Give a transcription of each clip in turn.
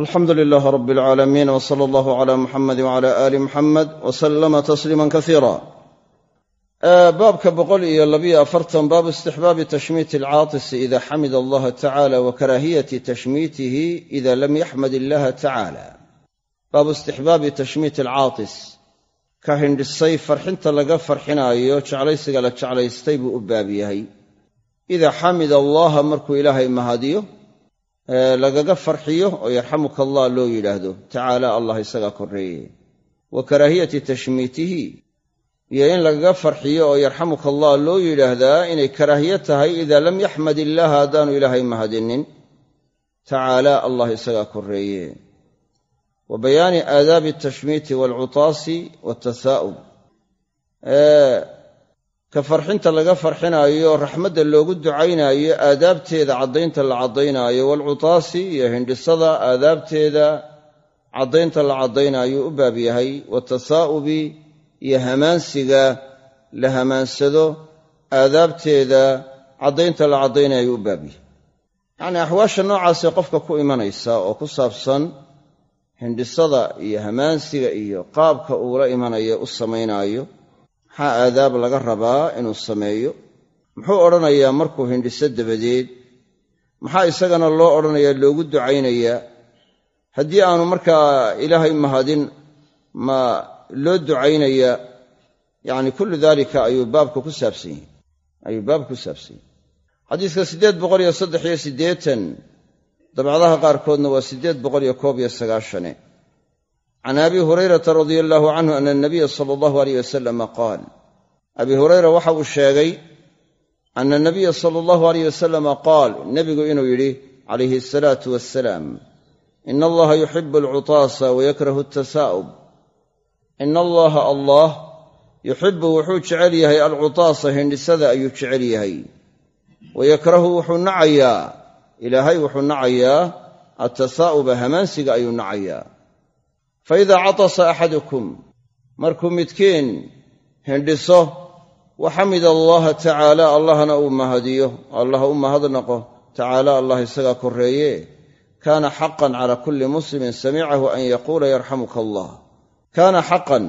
alxamdu lilaah rab alcaalamiin w sala allahu cala muxamedi wcala aali muxamed w salama tasliima kasiira baabka boqol iyo labiyo afartan baabu istixbaabi tashmiiti alcaatisi ida xamida allaha tacala wa karaahiyati tashmiitihi ida lam yaxmad illaha tacala baabu istixbaabi tashmiiti alcaatis ka hindhisay farxinta laga farxinaayo jeclaysiga la jeclaystay buu u baab yahay. Ida xamida allaha markuu ilaahay mahadiyo lagaga farxiyo oo yarxamuka allah loo yidhaahdo. Tacaala allah isagaa korreeye wa karaahiyati tashmiitihi. Iyo in lagaga farxiyo oo yarxamuka allah loo yidhaahdaa inay karaahiye tahay idaa lam yaxmad illaaha haddaanu ilaahay mahadinin. Tacaala allah isagaa korreeye wa bayaani aadaabi atashmiiti waalcutaasi waatahaa'ub ka farxinta laga farxinaayo raxmadda loogu ducaynaayo aadaabteeda caddaynta la caddaynaayo waalcutaasi iyo hindhisada aadaabteeda caddaynta la caddaynaayo u baab yahay watasaa'ubi iyo hamaansiga la hamaansado aadaabteeda caddaynta la caddaynayo u baab yahay. Yacnii axwaasha noocaasee qofka ku imanaysa oo ku saabsan hindhisada iyo hamaansiga iyo qaabka uula imanayo u samaynaayo maxaa aadaab laga rabaa inuu sameeyo. Muxuu odhanayaa markuu hindhiso dabadeed. Maxaa isagana loo odhanayaa loogu ducaynayaa? Haddii aanu markaa ilaahay mahadin ma loo ducaynayaa? Yacni kullu daalika ayuu baabka ku saabsan yahay. Ayuu baabka ku saabsan yahay. Xadiiska siddeed boqol iyo saddex iyo siddeetan dabcadaha qaarkoodna waa siddeed boqol iyo koob iyo sagaashane can abi hurayrata radia allaahu canhu ana anabiya sala allahu aleyh wasalama qaal abi hurayra waxa uu sheegay ana anabiya sala allahu aleyh wasalama qaal nebigu inuu yidhi calayhi asalaatu wassalaam ina allaha yuxibu alcutaasa wayakrahu atasaa'ub ina allaha allah yuxibu wuxuu jecel yahay alcutaasa hindhisada ayuu jecel yahay wayakrahu wuxuu nacayaa ilaahay wuxuu nacayaa atasaa'uba hamaansiga ayuu nacayaa faidaa catasa axadukum markuu midkiin hindhiso wa xamida allaha tacaala allahna uu mahadiyo allah u mahadnaqo tacaala allah isagaa korreeye kaana xaqan cala kulli muslimin samicahu an yaquula yarxamuka allah kaana xaqan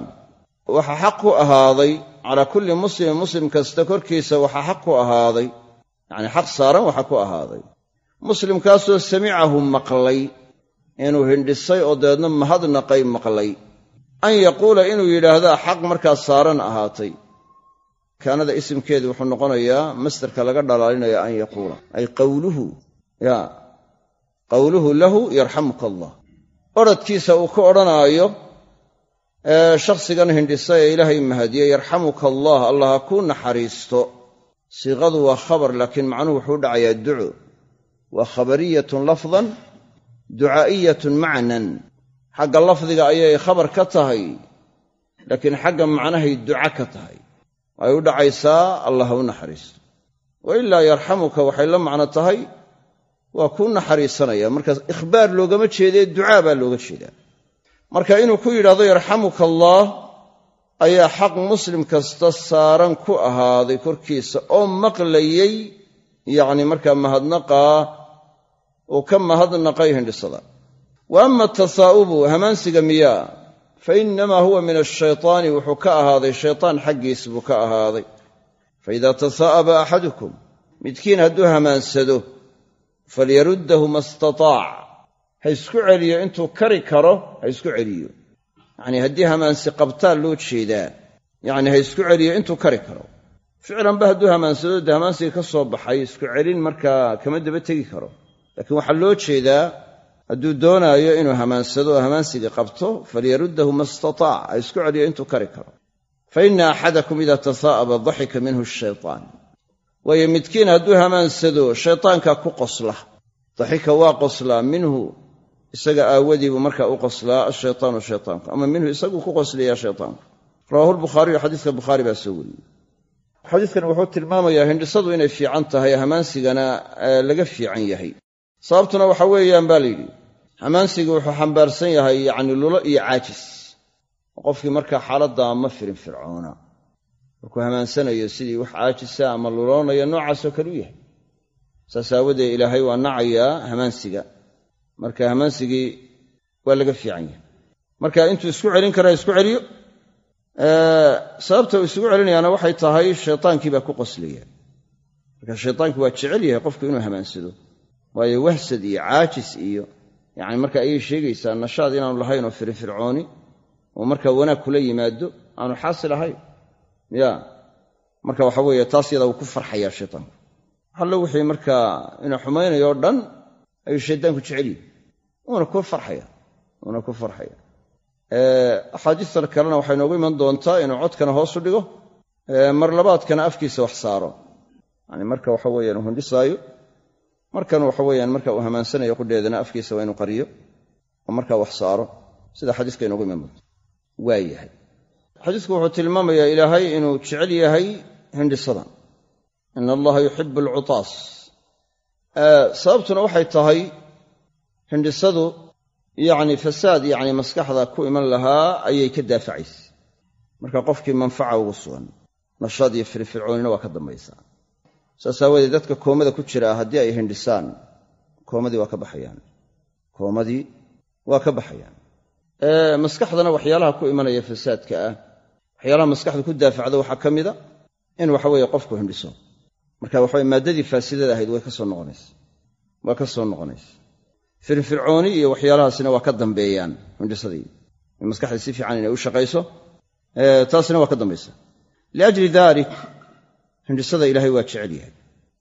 waxa xaq ku ahaaday calaa kulli muslimin muslim kasta korkiisa waxa xaq ku ahaaday yacnii xaq saaran waxa ku ahaaday muslimkaasoo samicahu maqlay inuu hindhisay oo dabeedna mahadnaqay maqlay. An yaquula inuu yidhaahdaa xaq markaas saaran ahaatay. Kaanada isimkeedu wuxuu noqonayaa masdarka laga dhalaalinaya an yaquula. Ay qawluhu ya qawluhu lahu yarxamuka allah odradkiisa uu ka odhanaayo shakhsigan hindhisa ee ilaahay mahadiye yarxamuka allah allah ha kuu naxariisto. Siiqadu waa khabar laakiin macnuhu wuxuu dhacayaa duco. Waa khabariyatun lafdan ducaa'iyatun macnan. Xagga lafdiga ayay khabar ka tahay laakiin xagga macnahay duca ka tahay. Ay u dhacaysaa allah ha u naxariisto. Wa ilaa yarxamuka waxay la macno tahay waa kuu naxariisanaya. Markaas ikhbaar loogama jeedee ducaa baa looga jeedaa. Marka inuu ku yidhahdo yarxamuka allaah ayaa xaq muslim kasta saaran ku ahaaday korkiisa oo maqlayey yacni markaa mahadnaqaa uu ka mahadnaqay hindhisada. Wa ama atasaa'ubu hamaansiga miyaa fa innamaa huwa min ashaytaani wuxuu ka ahaaday shaytaan xaggiis buu ka ahaaday. Fa idaa tasaa'aba axadukum midkiin hadduu hamaansado falyaruddahu ma istataac ha isku celiyo intuu kari karo ha isku celiyo. Yacnii haddii hamaansi qabtaa loo jeedaa. Yacni ha isku celiyo intuu kari karo. Ficlanba hadduu hamaansado dee hamaansiga ka soo baxay isku celin markaa kama daba tegi karo laakiin waxaa loo jeedaa hadduu doonaayo inuu hamaansado oo hamaansiga qabto falyaruddahu ma istataac ha isku celiyo intuu kari karo. Fa inna axadakum idaa tasaa'aba daxika minhu ashaytaan waayo midkiin hadduu hamaansado shaytaankaa ku qosla. Daxika waa qoslaa minhu isaga aawadiibuu markaa u qoslaa ashaytaanu shaytaanku ama minhu isaguu ku qoslayaa shaytaanku. Rawahu lbukhaariyu xadiiska bukhaari baa soo wariyey. Xadiidkan wuxuu tilmaamayaa hindhisadu inay fiican tahay hamaansigana laga fiican yahay sababtuna waxa weeyaan baa layidhi hamaansigu wuxuu xambaarsan yahay yacni lulo iyo caajis. Qofkii markaa xaaladdaa ma firin fircoona. Markuu hamaansanayo sidii wax caajisa ama luloonaya noocaasoo kale u yahay. Saas aawadeed ilaahay waa nacayaa hamaansiga marka hamaansigii waa laga fiican yahay. Marka intuu isku celin karaa isku celiyo. Sababta uu isugu celinayaana waxay tahay shaytaankii baa ku qoslaya. Marka shaytaankii waa jecel yahay qofku inuu hamaansado waayo wahsad iyo caajis iyo yacni marka ayay sheegaysaa nashaad inaanu lahayn oo firfircooni oo markaa wanaag kula yimaado aanu xaasil ahayn ya marka waxa weeye taas yadaa wuu ku farxayaa shaytaanku hallo wixii markaa inuu xumaynayo o dhan ayuu shaydaanku jecel yihi uuna ku farxaya uuna ku farxaya. Axaadiista kalena waxay noogu iman doontaa inuu codkana hoosu dhigo mar labaadkana afkiisa wax saaro. Yani marka waxa weyaan uu hundhisaayo markan waxa weyaan marka uu hamaansanayo qudheedana afkiisa waa inuu qariyo oo markaa wax saaro sida xadiiska inoogu iman doonta waa yahay. Xadiisku wuxuu tilmaamayaa ilaahay inuu jecel yahay hindhisada ina allaha yuxibu alcutaas sababtuna waxay tahay hindhisadu yacni fasaad yacni maskaxda ku iman lahaa ayay ka daafacaysa marka qofkii manfaca ugu sugan nashaad iyo firfircoonina waa ka dambaysaa saas aawadeed dadka koomada ku jira haddii ay hindhisaan koomadii waa ka baxayaan. Koomadii waa ka baxayaan. Maskaxdana waxyaalaha ku imanaya fasaadka ah waxyaalaha maskaxda ku daafacda waxaa ka mida in waxaweye qofku hindhiso. Marka waxawe maaddadii faasidada ahayd way ka soo noqonaysa. Waa ka soo noqonaysa. Firfircooni iyo waxyaalahaasina waa ka dambeeyaan hindhisadii. In maskaxdii si fiican inay u shaqayso taasina waa ka dambaysa liajli dalik hindhisada ilaahay waa jecel yahay.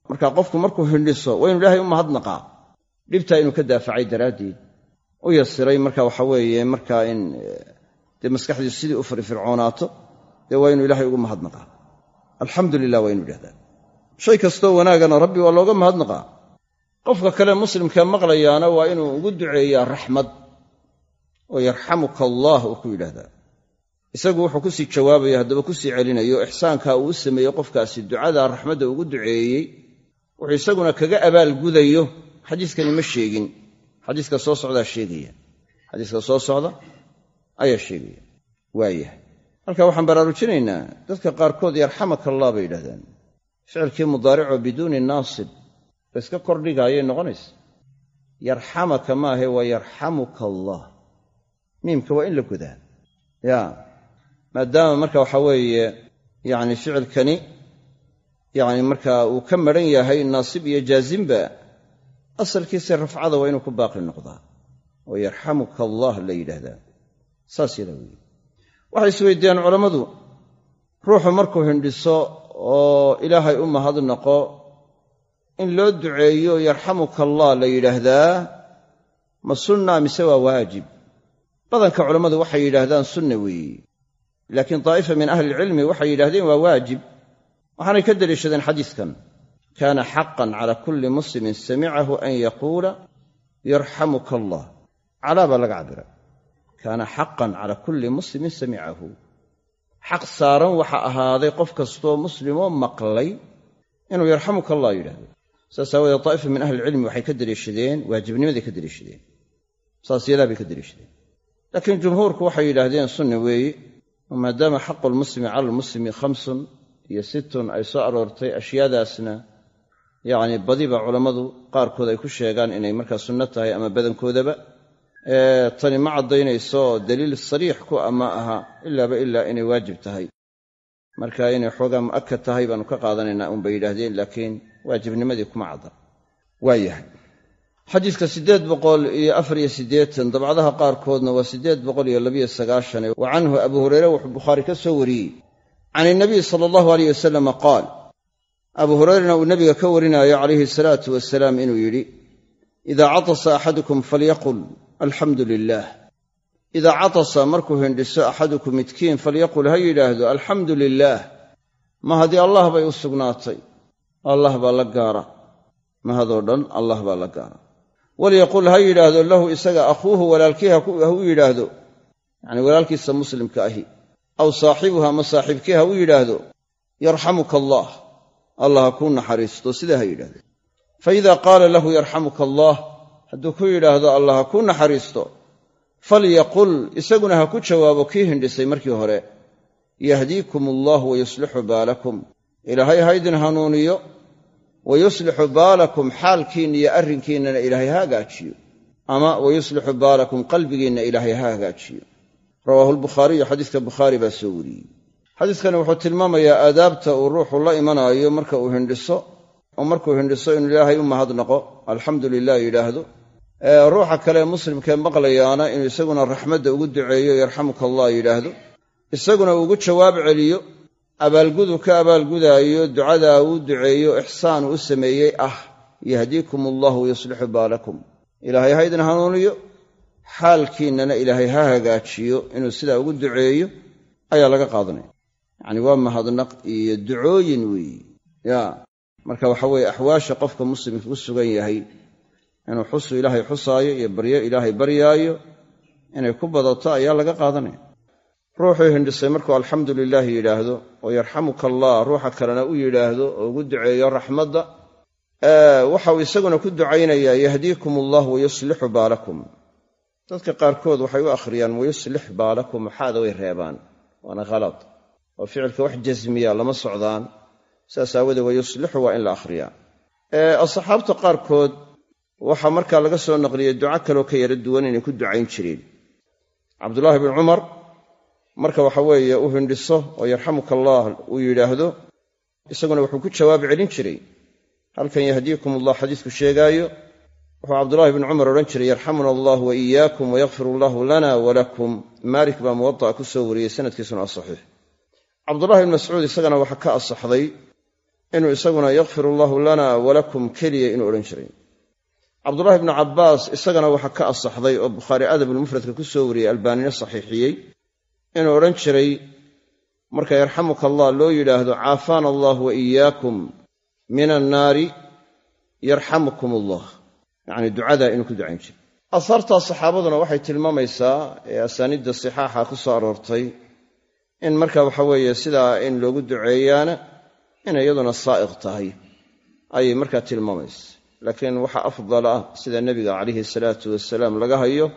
Marka qofku markuu hindhiso waa inu ilaahay u mahadnaqaa dhibtaa inuu ka daafacay daraaddeed u yasiray marka waxa weeye markaa in dee maskaxdiisu sidii u firfircoonaato dee waa inuu ilaahay ugu mahadnaqaa alxamdu lilah waa inu idhahdaa shay kastoo wanaagana rabbi waa looga mahadnaqaa qofka kale muslimka maqlayaana waa inuu ugu duceeyaa raxmad. Oo yarxamuka uu ku yidhaahdaa isagu wuxuu ku sii jawaabaya haddaba ku sii celinayo ixsaankaa uu u sameeyey qofkaasi ducadaa raxmadda ugu duceeyey wuxuu isaguna kaga abaalgudayo xadiiskani ma sheegin. Xadiiska soo socdaa sheegaya. Xadiiska soo socda ayaa sheegaya. Waayahay halka waxaan baraarujinaynaa dadka qaarkood yarxamaka allah bay yidhahdaan. Ficilkii mudaaricoo biduuni naasib ba iska kordhigaayay noqonaysa yarxamaka maahe waa yarxamuka allah miimka waa in la godaa ya maadaama marka waxaa weeye yacni ficilkani yacni markaa uu ka maran yahay naasib iyo jaasimba asalkiisa rafcada waa inuu ku baaqi noqdaa. Oo yarxamuka allah la yidhaahdaa. Saas yadaa weeye. Waxay isweydiiyaan culammadu ruuxu markuu hindhiso oo ilaahay u mahadnaqo in loo duceeyo yarxamuka allah la yidhaahdaa ma sunna mise waa waajib? Badanka culammadu waxay yidhaahdaan sunna weeye laakiin daa'ifa min ahli ilcilmi waxay yidhahdeen waa waajib. Waxaanay ka deliishadeen xadiiskan. Kaana xaqan cala kulli muslimin samicahu an yaquula yarxamuka allah calaa baa laga cabira kaana xaqan cala kulli muslimin samicahu xaq saaran waxa ahaaday qof kastoo muslimoo maqlay inuu yarxamuka allah yidhahdo saas aawadeed daa'ifa min ahli ilcilmi waxay ka deliishadeen waajibnimaday ka deliishadeen saas yadaa bay ka deliishadeen laakiin jumhuurku waxay yidhaahdeen sunna weeye maadaama xaqu lmuslimi cala almuslimi khamsun iyo sittun ay soo aroortay ashyaadaasna yacni badiba culammadu qaarkood ay ku sheegaan inay markaa sunno tahay ama badankoodaba tani ma caddaynayso daliil sariix ku ama aha ilaaba ilaa inay waajib tahay. Marka inay xoogaa mu'akad tahay baanu ka qaadanaynaa unbay yidhaahdeen laakiin waajibnimadii kuma cadda. Waa yahay xadiiska siddeed boqol iyo afar iyo siddeetan dabcadaha qaarkoodna waa siddeed boqol iyo labiyo sagaashan wa canhu abu hureyre wuxuu bukhaari ka soo wariyey. Can inabiy sala allahu aleyh wasalama qaal abu hureyrena uu nebiga ka warinaayo calayhi salaatu wasalaam inuu yidhi idaa catasa axadukum falyaqul alxamdu lilaah idaa catasa markuu hindhiso axadukum midkiin falyaqul ha yidhaahdo alxamdu lilaah ma haddii allah bay u sugnaatay allah baa la gaara. Mahadoo dhan allah baa la gaara walyaqul ha yidhaahdo lahu isaga akhuuhu walaalkii ha u yidhaahdo yacni walaalkiisa muslimka ahi aw saaxibuha ama saaxiibkii ha u yidhaahdo yarxamuka allah allah ha kuu naxariisto sidaa ha yidhahdo fa idaa qaala lahu yarxamuka allah hadduu ku yidhaahdo allah ha kuu naxariisto falyaqul isaguna ha ku jawaabo kii hindhisay markii hore yahdiikum allah wayuslixu baalakum ilaahay ha ydin hanuuniyo wa yuslixu baalakum xaalkiinna iyo arrinkiinnana ilaahay ha hagaajiyo ama wayuslixu baalakum qalbigiinna ilaahay ha hagaajiyo rawaahu lbukhaariyu xadiiska bukhaari baa soo wariyey xadiiskani wuxuu tilmaamayaa aadaabta uu ruuxu la imanaayo marka uu hindhiso oo markuu hindhiso inuu ilaahay u mahadnaqo alxamdu lilah yidhaahdo ruuxa kale muslimkee maqlayaana inuu isaguna raxmadda ugu duceeyo yarxamuka allah yidhaahdo isaguna ugu jawaab celiyo abaalgudu ka abaalgudaayo ducadaa uu duceeyo ixsaan uu sameeyey ah yahdiikum allahu yuslixu baalakum. Ilaahay ha ydin hanuuniyo xaalkiinnana ilaahay ha hagaajiyo inuu sidaa ugu duceeyo ayaa laga qaadanaya. Yacni waa mahadnaq iyo ducooyin weeye ya marka waxa weeye axwaasha qofka muslimka ku sugan yahay inuu xusu ilaahay xusaayo iyo baryo ilaahay baryaayo inay ku badato ayaa laga qaadanaya ruuxuu hindhisay markuu alxamdu lilaahi yidhaahdo oo yarxamuka allah ruuxa kalena u yidhaahdo oo ugu duceeyo raxmadda waxau isaguna ku ducaynayaa yahdiikum allah wayuslixu baalakum. Dadka qaarkood waxay u akhriyaan wayuslix baalakum maxaada way reebaan waana khalad oo ficilka wax jasmiya lama socdaan. Sidaas aawadee wayuslixu waa in la akhriyaa. Asxaabta qaarkood waxaa markaa laga soo naqliyey duco kaloo ka yara duwan inay ku ducayn jireen. Cabdulaahi bn cumar marka waxa weeye u hindhiso oo yarxamuka allah uu yidhaahdo isaguna wuxuu ku jawaab celin jiray. Halkan yahdiikum allah xadiisku sheegaayo wuxuu cabdulahi bni cumar odhan jiray yarxamuna allah wa iyaakum wayakfir allahu lana walakum maalik baa muwada'a ku soo wariyey sanadkiisuna asaxiix cabdulahi bn mascuud isagana waxaa ka asaxday inuu isaguna yakfir allahu lana walakum keliya inuu odhan jiray. Cabdulahi bnu cabbaas isagana waxaa ka asaxday oo bukhaari adabulmufradka ku soo wariyey albaanina saxiixiyey inuu odhan jiray marka yarxamuka allah loo yidhaahdo caafaana allah wa iyaakum min annaari yarxamukum allah yacni ducadaa inuu ku ducayn jiray. Asaartaa saxaabaduna waxay tilmaamaysaa ee asaaniidda sixaaxa ku soo aroortay in marka waxa weeye sidaa in loogu duceeyaana inay iyaduna saa'iq tahay. Ayay markaa tilmaamaysa laakiin waxa afdal ah sida nebiga calayhi salaatu wasalaam laga hayo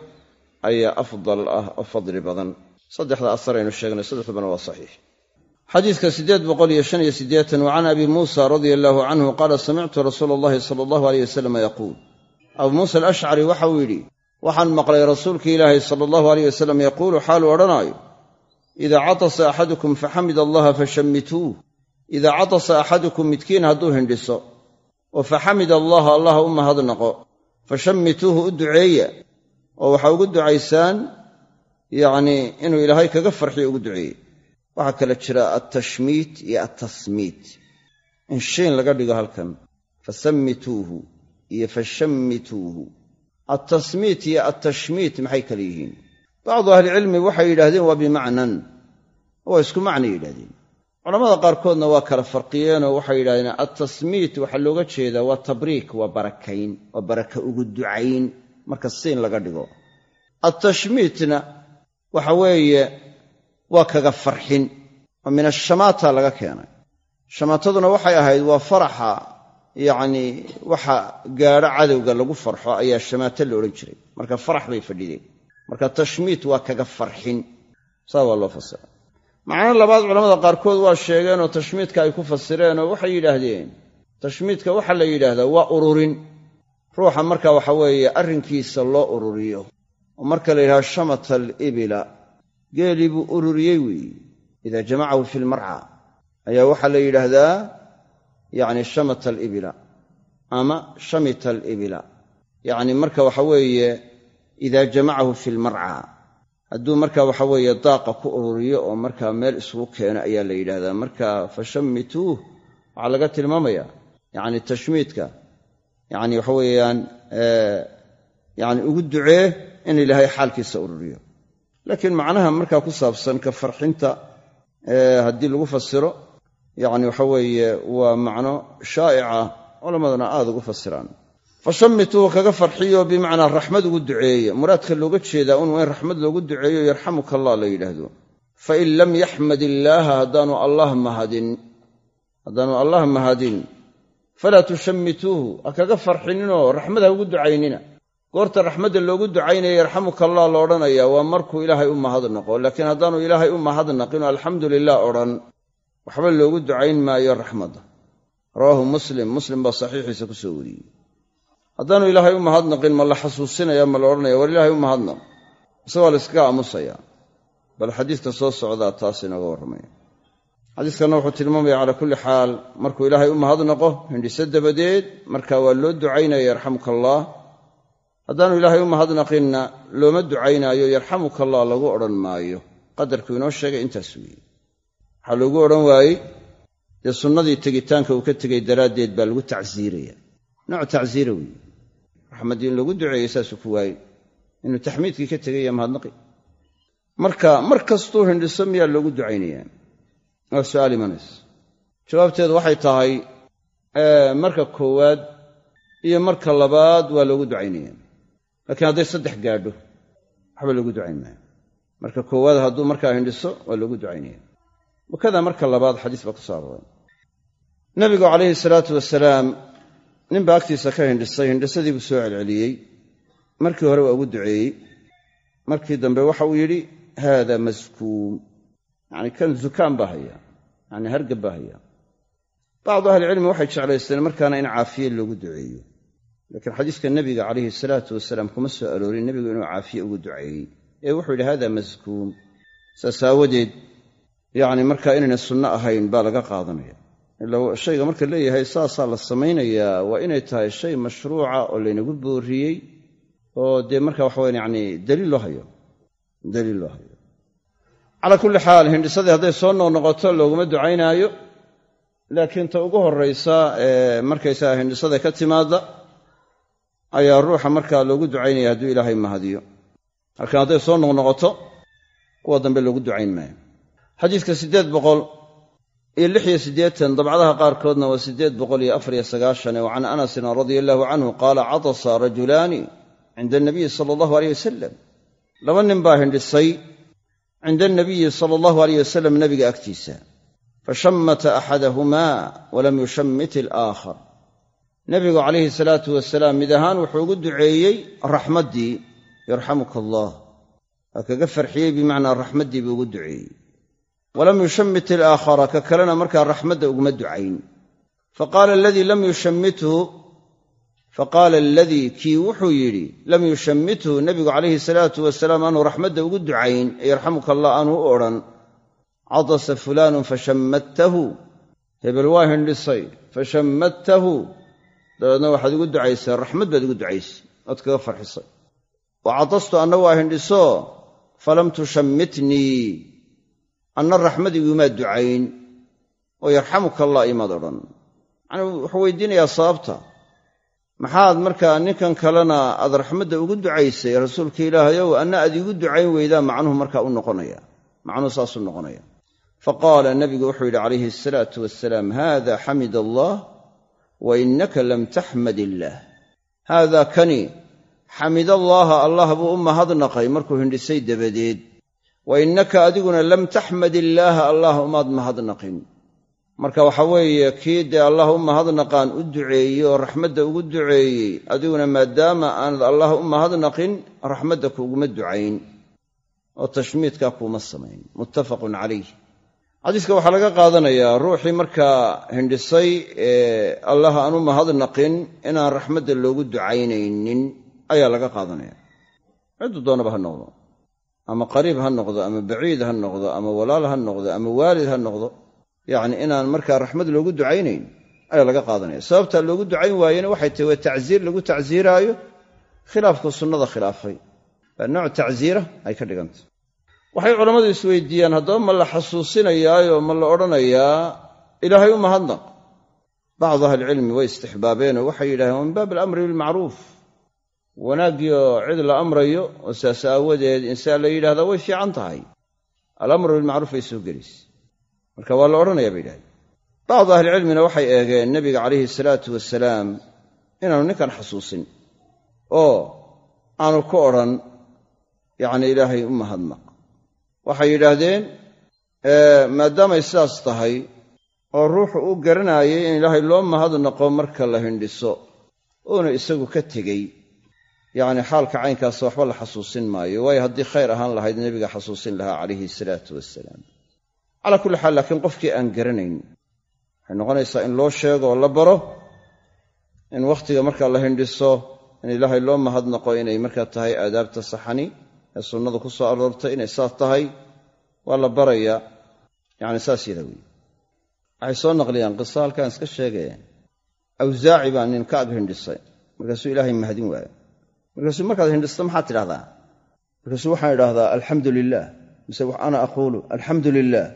ayaa afdal ah oo fadli badan saddexda asar aynu sheegnay saddexdubana waa saxiix. Xadiidka siddeed boqol iyo shan iyo siddeetan wa abi muusa radia allaahu canhu qaala samictu rasuula allahi sala allahu aleyh wasalam yaquul. Abuu muusa alashcari waxa uu yidhi waxaan maqlay rasuulki ilaahi sala allahu aleyh wasalam yaquulu xaaluu odhanaayo idaa catasa axadukum faxamida allaha fashammituuh idaa catasa axadukum midkiin hadduu hindhiso oo faxamida allaha allah u mahadnaqo fashammituuhu u duceeya oo waxaa ugu ducaysaan yacnii inuu ilaahay kaga farxiyo ugu duceeyey. Waxaa kale jira altashmiit iyo altasmiit in shiin laga dhigo halkan. Fasammituuhu iyo fashammituuhu altasmiit iyo altashmiit maxay kale yihiin? Bacdu ahlicilmi waxay yidhahdeen waa bimacnan. Waa isku macnay yidhahdeen culamada qaarkoodna waa kala farqiyeenoo waxay yidhahdeen altasmiit waxaa looga jeedaa waa tabriik waa barakayn waa baraka ugu ducayn. Marka siin laga dhigo. Altashmiitna waxa weeye waa kaga farxin. Oo min ashamaata laga keenay. Shamaataduna waxay ahayd waa faraxa yacnii waxa gaadho cadowga lagu farxo ayaa shamaato la odhan jiray. Marka farax bay fadhideen. Marka tashmiit waa kaga farxin. Saa waa loo fasira. Macno labaad culamada qaarkood waa sheegeenoo tashmiidka ay ku fasireenoo waxay yidhaahdeen tashmiidka waxaa la yidhaahdaa waa ururin. Ruuxa marka waxa weeye arrinkiisa loo ururiyo oo marka la yidhahdo shamata alibila geelii buu ururiyey weeye idaa jamacahu fi lmarca ayaa waxaa la yidhaahdaa yacni shamata alibila ama shamita alibila. Yacni marka waxa weeye idaa jamacahu fi lmarca hadduu marka waxa weeye daaqa ku ururiyo oo markaa meel isugu keeno ayaa la yidhahdaa marka fashammituuh waxaa laga tilmaamaya yacni tashmiidka. Yacni waxa weeyaan yacni ugu ducee in ilaahay xaalkiisa ururiyo. Laakiin macnaha markaa ku saabsan ka farxinta haddii lagu fasiro yacni waxa weeye waa macno shaa'ica culammaduna aada ugu fasiraan fashammituuhu kaga farxiyo bimacnaa raxmad ugu duceeye. Muraadka looga jeedaa waa in raxmad loogu duceeyo yarxamuka allah la yidhaahdo. Fain lam yaxmad illaaha haddaanu allah mahadin haddaanu allah mahadin falaa tushammituuhu ha kaga farxininoo raxmad ha ugu ducaynina goorta raxmadda loogu ducaynaya yarxamuka allah la odhanaya waa markuu ilaahay u mahadnaqo. Laakiin haddaanu ilaahay u mahadnaqinoo alxamdu lilah odhan waxba loogu ducayn maayo raxmadda. Rawaahu muslim. Muslim baa saxiixiisa ku soo wariyey. Haddaanu ilaahay u mahadnaqin ma la xasuusinaya ma la odhanaya war ilaahay u mahadnaq. Waa la iskaga aamusaya bal xadiiska soo socdaa taas inooga warramaya. Xadiiskanna wuxuu tilmaamaya calaa kulli xaal markuu ilaahay u mahadnaqo hindhiso dabadeed marka waa loo ducaynaya yarxamuka allaah haddaanu ilaahay u mahadnaqinna looma ducaynaayo yarxamuka allah lagu odhan maayo. Qadarkuu inoo sheegay intaas weeye. Waxaa loogu odhan waayey dee sunnadii tegitaanka uu ka tegay daraaddeed baa lagu tacsiiraya nooc tacsiira weeye. Raxmaddii in lagu duceeyey saasuu ku waayey inuu taxmiidkii ka tegaya mahadnaqi. Marka mar kastuu hindhiso miyaa loogu ducaynayaa? Waa su'aal imanaysa. Jawaabteedu waxay tahay marka koowaad iyo marka labaad waa loogu ducaynayaa laakiin hadday saddex gaadho waxba loogu ducayn maayo. Marka koowaad hadduu markaa hindhiso waa loogu ducaynaya wakadaa marka labaad xadiis baa ku soo arooray. Nabigu calayhi salaatu wasalaam ninbaa agtiisa ka hindhisay hindhisadii buu soo celceliyey. Markii hore waa ugu duceeyey. Markii dambe waxa uu yidhi haada maskuum. Yacni kan zukaan baa haya yacni hargab baa haya bacdu ahlicilmi waxay jeclaysteen markaana in caafiye loogu duceeyo laakiin xadiiska nebiga calayhi salaatu wasalaam kuma soo aroorin nebigu inuu caafiye ugu duceeyey. Ee wuxuu yidhi hada maskuum saas aawadeed yacni markaa inayna sunno ahayn baa laga qaadanaya. Ilaa shayga marka leeyahay saasaa la samaynayaa waa inay tahay shay mashruuca oo laynagu booriyey oo dee marka waxa waya yacni daliil loo hayo. Daliil loo hayo. Calaa kulli xaal hindhisadii hadday soo noqnoqoto looguma ducaynaayo laakiin ta ugu horraysa ee markaysaga hindhisada ka timaadda ayaa ruuxa markaa loogu ducaynaya hadduu ilaahay mahadiyo. Laakiin hadday soo noqnoqoto kuwa dambe loogu ducayn maayo. Xadiiska siddeed boqol iyo lix iyo siddeetan dabcadaha qaarkoodna waa siddeed boqol iyo afar iyo sagaashan wa can anasin radia allahu canhu qaala catasa rajulaani cinda anabiyi sala allahu aleyh wasalam laba nin baa hindhisay cinda anabiyi sala allahu aleyh wasalam nabiga agtiisa. Fashammata axadahumaa walam yushammit alaakhar nebigu calayhi salaatu wasalaam mid ahaan wuxuu ugu duceeyey raxmaddii yarxamuka allah waa kaga farxiyey bimacnaa raxmaddii buu ugu duceeyey. Walam yushammit alaakhara ka kalena markaa raxmadda uguma ducayn. Faqaala aladii lam yushammithu faqaala aladii kii wuxuu yidhi lam yushammithu nebigu calayhi salaatu wasalaam aanu raxmadda ugu ducayn ee yarxamuka allah aanu u odhan cadasa fulaanun fashammadtahu hebel waa hindhisay fashammadtahu dabeedna waxaad ugu ducaysay raxmad baad ugu ducaysay waad kaga farxisay. Wa cadastu anna waa hindhiso falam tushammitnii anna raxmad igumaa ducayn oo yarxamuka allah imaad odhan. Yacnii wuxuu weydiinayaa sababta. Maxaad markaa ninkan kalena aad raxmadda ugu ducaysay rasuulka ilaahayow anna aad iigu ducayn weydaa macnuhu markaa u noqonaya. Macnuhu saasuu noqonaya. Faqaala nabigu wuxuu yidhi calayhi asalaatu wasalaam haada xamid allah wa innaka lam taxmad illaah haadaa kani xamidallaaha allah buu u mahadnaqay markuu hindhisay dabadeed wa innaka adiguna lam taxmad illaaha allah umaad mahadnaqin marka waxa weeye kii dee allah u mahadnaqaan u duceeyey oo raxmadda ugu duceeyey adiguna maadaama aanad allah u mahadnaqin raxmadda kuuguma ducayn oo tashmiidkaa kuuma samayn muttafaqun calayh xadiiska waxaa laga qaadanayaa ruuxii markaa hindhisay ee allah aan u mahadnaqin inaan raxmadda loogu ducaynaynin ayaa laga qaadanaya. Ciddu doonaba ha noqdo ama qariib ha noqdo ama baciid ha noqdo ama walaal ha noqdo ama waalid ha noqdo yacni inaan markaa raxmad loogu ducaynayn ayaa laga qaadanaya. Sababtaa loogu ducayn waayena waxay tahi waa tacsiir lagu tacsiiraayo khilaafku sunnada khilaafay. Waa nooc tacsiira ay ka dhigantay waxay culammadu isweydiiyaan haddaba ma la xasuusinayaayo ma la odhanayaa ilaahay u mahadnaq bacdu ahlicilmi way istixbaabeenoo waxay yidhahdeen wa min baab alamri bilmacruuf wanaaggiioo cid la amrayo oo saas aawadeed insaan la yidhahdaa way fiican tahay. Alamru bilmacruuf bay soo gelaysa marka waa la odhanayaa bay yidhahdeen. Bacdu ahlicilmina waxay eegeen nebiga calayhi salaatu wasalaam inaanu ninkan xasuusin oo aanu ku odhan yacni ilaahay u mahadnaq waxay yidhaahdeen maadaamay sidaas tahay oo ruuxu u garanaayay in ilaahay loo mahadnaqo marka la hindhiso uuna isagu ka tegey yacni xaalka caynkaas waxba la xasuusin maayo. Waayo haddii khayr ahaan lahayd nebiga xasuusin lahaa calayhi salaatu wasalaam calaa kulli xaal laakiin qofkii aan garanayn waxay noqonaysaa in loo sheego oo la baro in wakhtiga marka la hindhiso in ilaahay loo mahadnaqo inay markaa tahay aadaabta saxani ee sunnadu ku soo aroortay inay saas tahay waa la barayaa yacni saas yada wey waxay soo naqliyaan qiso halkaan iska sheegayaan awsaaci baa nin ka ag hindhisay. Markaasuu ilaahay mahadin waayo. Markaasuu markaad hindhisto maxaad tidhahdaa? Markaasuu waxaan idhaahdaa alxamdu lilaah mise ana aquulu alxamdu lilaah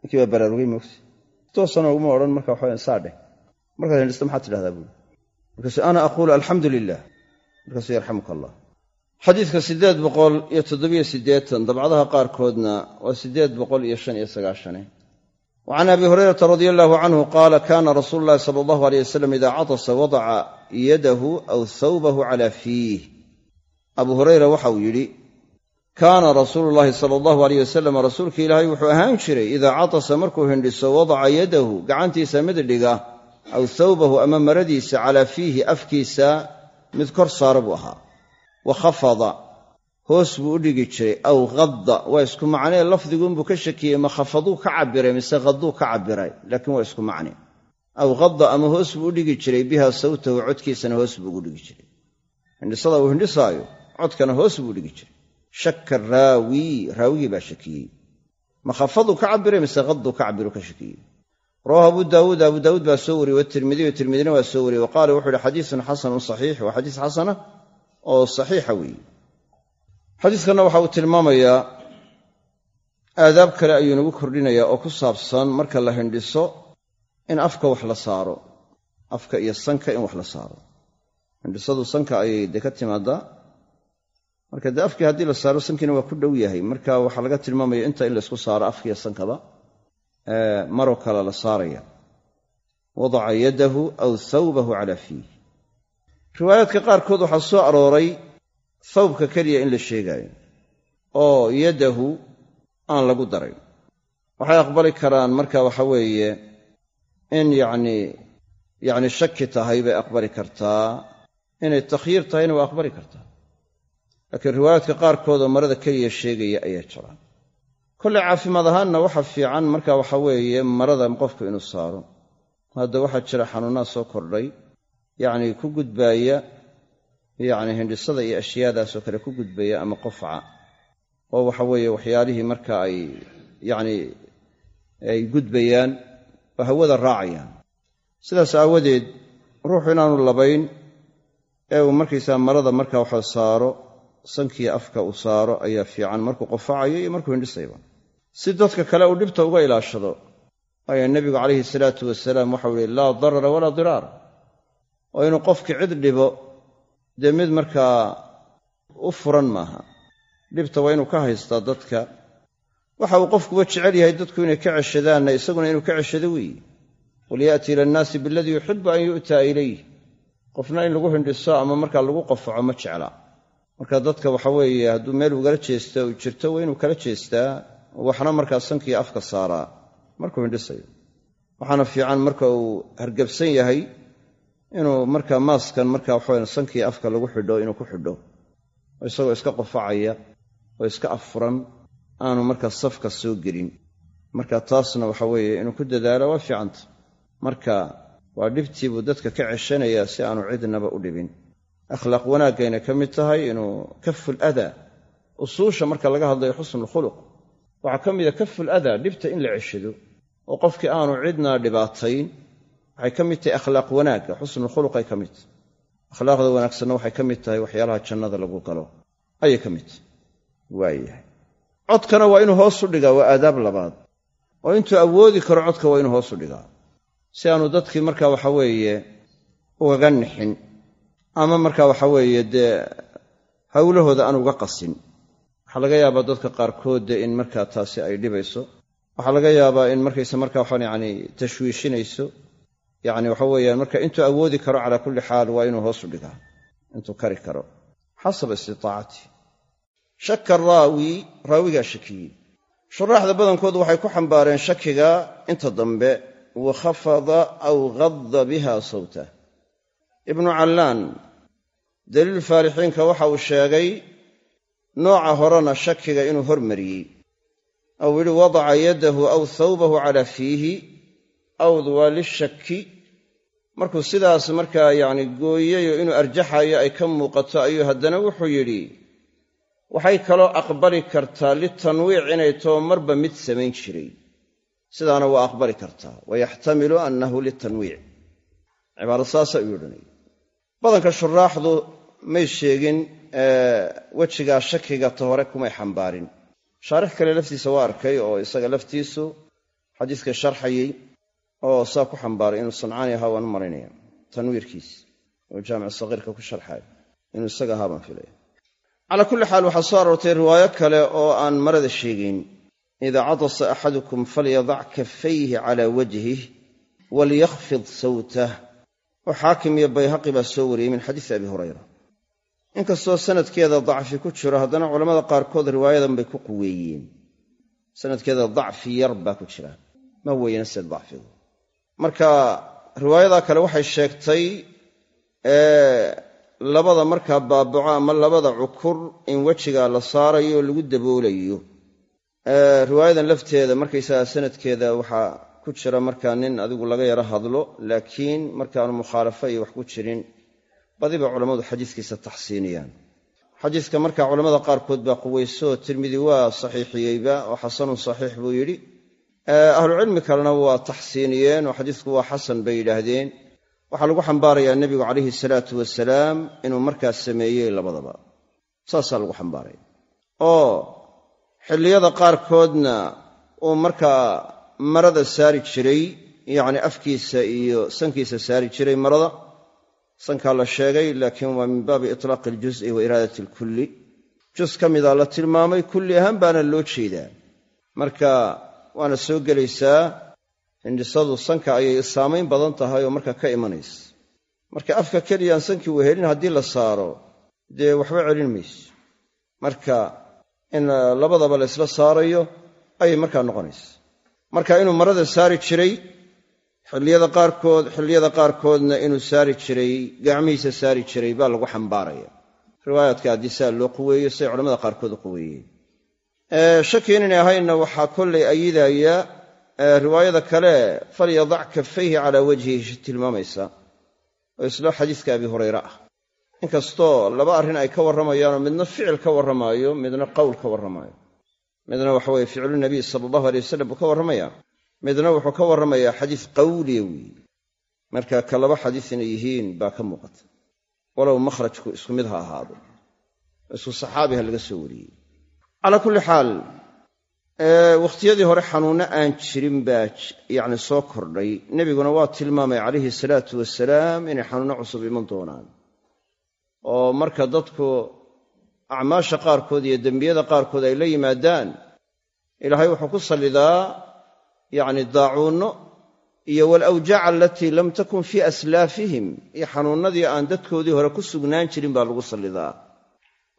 ninkii baa baraarugay moogta toosana uguma odhan marka waxaweyan saadheh markaad hindhisto maxaad tidhahdaa buuri markaasuu ana aquulu alxamdu lilah markaasuu yarxamuka allah xadiidka siddeed boqol iyo toddobiyo siddeetan dabcadaha qaarkoodna waa siddeed boqol iyo shan iyo sagaashane wa abi hurayrata radia allahu canhu qaala kana rasuulu llahi sala allahu aleyh wasalam ida catasa wadaca yadahu aw thawbahu cala fiih. Abu hurayra waxauu yidhi kaana rasuulu llaahi sala allahu aleyh wasalam rasuulka ilaahay wuxuu ahaan jiray idaa catasa markuu hindhiso wadaca yadahu gacantiisa mid dhiga aw thawbahu ama maradiisa calaa fiihi afkiisa mid kor saara buu ahaa wa khafada. Hoos buu u dhigi jiray. Aw khadda waa isku macnee lafdiguunbuu ka shakiyey ma khafaduu ka cabbiray mise khaduu ka cabbiray? Laakiin waa isku macne aw khadda ama hoos buu u dhigi jiray biha sawtahu codkiisana hoos buu ugu dhigi jiray. Hindhisada uu hindhisaayo codkana hoos buu u dhigi jiray. Shakka raawi raawigii baa shakiyey. Ma khafaduu ka cabbiray mise khaduu ka cabbiru ka shakiyey? Rawahu abu daawuud abu daawuud baa soo wariyey watirmidiyu tirmidina waa soo wariyey wa qaala wuxu uhi xadiisun xasanun saxiix waa xadiis xasana oo saxiixa weeye. Xadiiskanna waxa uu tilmaamayaa aadaab kale ayuu nagu kordhinayaa oo ku saabsan marka la hindhiso in afka wax la saaro afka iyo sanka in wax la saaro. Hindhisadu sanka ayay dee ka timaadaa marka dee afkii haddii la saaro sankiina waa ku dhow yahay. Marka waxaa laga tilmaamaya inta in laysku saaro afkiiyo sankaba maroo kale la saaraya. Wadaca yadahu aw thawbahu calaa fiih riwaayaadka qaarkood waxaa soo arooray thawbka keliya in la sheegaayo oo yadahu aan lagu daray waxay aqbali karaan marka waxa weeye in yacnii yacni shaki tahay bay aqbali kartaa inay takhyiir tahayna waa aqbali kartaa. Laakiin riwaayaadka qaarkood oo marada keliya sheegaya ayaa jira kollay caafimaad ahaanna waxa fiican marka waxa weeye marada qofku inuu saaro. Hadda waxaa jira xanuunnaa soo kordhay yacnii ku gudbaaya yacni hindhisada iyo ashyaadaasoo kale ku gudbaya ama qofca oo waxa weeye waxyaalihii marka ay yacnii ay gudbayaan oo hawada raacayaan. Sidaas aawadeed ruuxu inaanu labayn ee uu markaysaa marada marka waxa saaro sankiya afka uu saaro ayaa fiican markuu qofacayo iyo markuu hindhisayba. Si dadka kale uu dhibta uga ilaashado ayaa nebigu calayhi salaatu wasalaam waxau ihi laa darara walaa diraara oo inuu qofkii cid dhibo dee mid markaa u furan maaha. Dhibta waa inuu ka haystaa dadka. Waxa uu qofkuba jecel yahay dadku inay ka ceshadaanna isaguna inuu ka ceshado weeye walyaati ila annaasi biladii yuxibu an yu'taa ilayh. Qofna in lagu hindhiso ama markaa lagu qofaco ma jecla. Marka dadka waxa weeye hadduu meel ugala jeesta uu jirto waa inuu kala jeestaa waxna markaa sankii afka saaraa. Markuu hindhisayo. Waxaana fiican marka uu hargabsan yahay inuu markaa maaskan marka waxawe sankii afka lagu xidho inuu ku xidho. Oo isagoo iska qofacaya oo iska affuran aanu markaa safka soo gelin. Marka taasna waxa weeye inuu ku dadaalo waa fiicanta marka waa dhibtii buu dadka ka ceshanayaa si aanu cidnaba u dhibin. Akhlaaq wanaaggayna ka mid tahay inuu kaful adaa usuusha marka laga hadlayo xusnulkhuluq waxaa ka mida kaful adaa dhibta in la ceshado oo qofkii aanu cidna dhibaatayn waxay ka mid tahay akhlaaq wanaagga xusnulkhuluqay ka mid tahay. Akhlaaqda wanaagsanna waxay ka mid tahay waxyaalaha jannada lagu galo. Ayay ka mid tahay. Waayahay. Codkana waa inuu hoosu dhigaa waa aadaab labaad. Oo intuu awoodi karo codka waa inuu hoosu dhigaa. Si aanu dadkii marka waxa weeye ugaga nixin ama marka waxa weeye dee hawlahooda aan uga qasin. Waxaa laga yaabaa dadka qaarkood dee in markaa taasi ay dhibayso. Waxaa laga yaabaa in markayse marka waxaan yacni tashwiishinayso yacni waxa weeyaan marka intuu awoodi karo calaa kulli xaal waa inuu hoosu dhigaa intuu kari karo. Xasaba istitaacati shaka raawi raawigaa shakiyey. Shuraaxda badankoodu waxay ku xambaareen shakiga inta dambe wa khafada aw gadda biha sawta. Ibnu callaan daliil faalixiinka waxa uu sheegay nooca horena shakiga inuu hormariyey. Yidhi wadaca yadahu aw thawbahu calaa fiihi awdu waa lishaki markuu sidaas markaa yacni gooyeyoo inuu arjaxayo ay ka muuqato ayuu haddana wuxuu yidhi waxay kaloo aqbali kartaa litanwiic inay too marba mid samayn jiray. Sidaana waa aqbali kartaa. Wayaxtamilu annahu litanwiic cibaaro saasa uu odhanaya badanka shuraaxdu may sheegin wejigaa shakiga ta hore kumay xambaarin. Shaarix kale laftiisa waa arkay oo isaga laftiisu xadiiska sharxayey oo saa ku xambaaray inuu sancaani ahaa waan u malaynaya tanwiirkiis oo jaamic sagiirka ku sharxaay inuu isaga ahaa baan filaya calaa kulli xaal waxaa soo aroortay riwaayo kale oo aan marada sheegayn idaa cadasa axadukum falyadac kafayhi calaa wajhih walyakfid sawtah oo xaakim iyo bayhaqi baa soo wariyey min xadiisi abi hurayra. Inkastoo sanadkeeda dacfi ku jiro haddana culammada qaarkood riwaayadan bay ku quweeyeen. Sanadkeeda dacfi yar baa ku jira. Ma weyna sed dacfigu marka riwaayadaa kale waxay sheegtay labada markaa baabaco ama labada cukur in wejiga la saarayo oo lagu daboolayo. Riwaayadan lafteeda markaysaga sanadkeeda waxaa ku jira markaa nin adigu laga yaro hadlo laakiin markaanu mukhaalafo iyo wax ku jirin badiba culammadu xadiiskiisa taxsiiniyaan. Xadiiska markaa culamada qaarkood baa quweyso tirmidi waa saxiixiyeyba oo xasanun saxiix buu yidhi ahlucilmi kalena waa taxsiiniyeen oo xadiisku waa xasan bay yidhaahdeen. Waxaa lagu xambaarayaa nebigu calayhi salaatu wasalaam inuu markaas sameeyey labadaba. Saasaa lagu xambaaraya. Oo xilliyada qaarkoodna uu markaa marada saari jiray yacni afkiisa iyo sankiisa saari jiray marada. Sankaa la sheegay laakiin waa min baabi itlaaqi aljuz'i wa iraadati alkulli. Jus ka mida la tilmaamay kulli ahaan baana loo jeedaa. Marka waana soo gelaysaa hindhisadu sanka ayay saamayn badan tahay oo marka ka imanaysa. Marka afka keliyaan sankii wehelin haddii la saaro dee waxba celin mayso. Marka in labadaba la ysla saarayo ayay markaa noqonaysa. Marka inuu marada saari jiray xilliyada qaarkood xilliyada qaarkoodna inuu saari jiray gacmihiisa saari jiray baa lagu xambaaraya. Riwaayaadka haddii saa loo quweeyo siday culamada qaarkood u quweeyeen shaki inaynay ahaynna waxaa kollay ayidaya riwaayada kale falyadac kafayhi calaa wajhihi tilmaamaysa oo isla xadiiska abi hurayre ah. Inkastoo laba arrin ay ka warramayaanoo midna ficil ka warramaayo midna qowl ka warramaayo. Midna waxa weye ficlu nabiy sala allahu alay wasalam buu ka warramaya midna wuxuu ka warramayaa xadiis qawliya weeye marka ka laba xadiis inay yihiin baa ka muuqata. Walow makhrajku isku mid ha ahaado isku saxaabi ha laga soo wariyey calaa kulli xaal wakhtiyadii hore xanuunno aan jirin baa yacni soo kordhay. Nebiguna waa tilmaamay calayhi salaatu wasalaam inay xanuunno cusub iman doonaan. Oo marka dadku acmaasha qaarkood iyo dembiyada qaarkood ay la yimaadaan ilaahay wuxuu ku sallidaa yacni daacuunno iyo walawjaaca alatii lam takun fii aslaafihim iyo xanuunnadii aan dadkoodii hore ku sugnaan jirin baa lagu sallidaa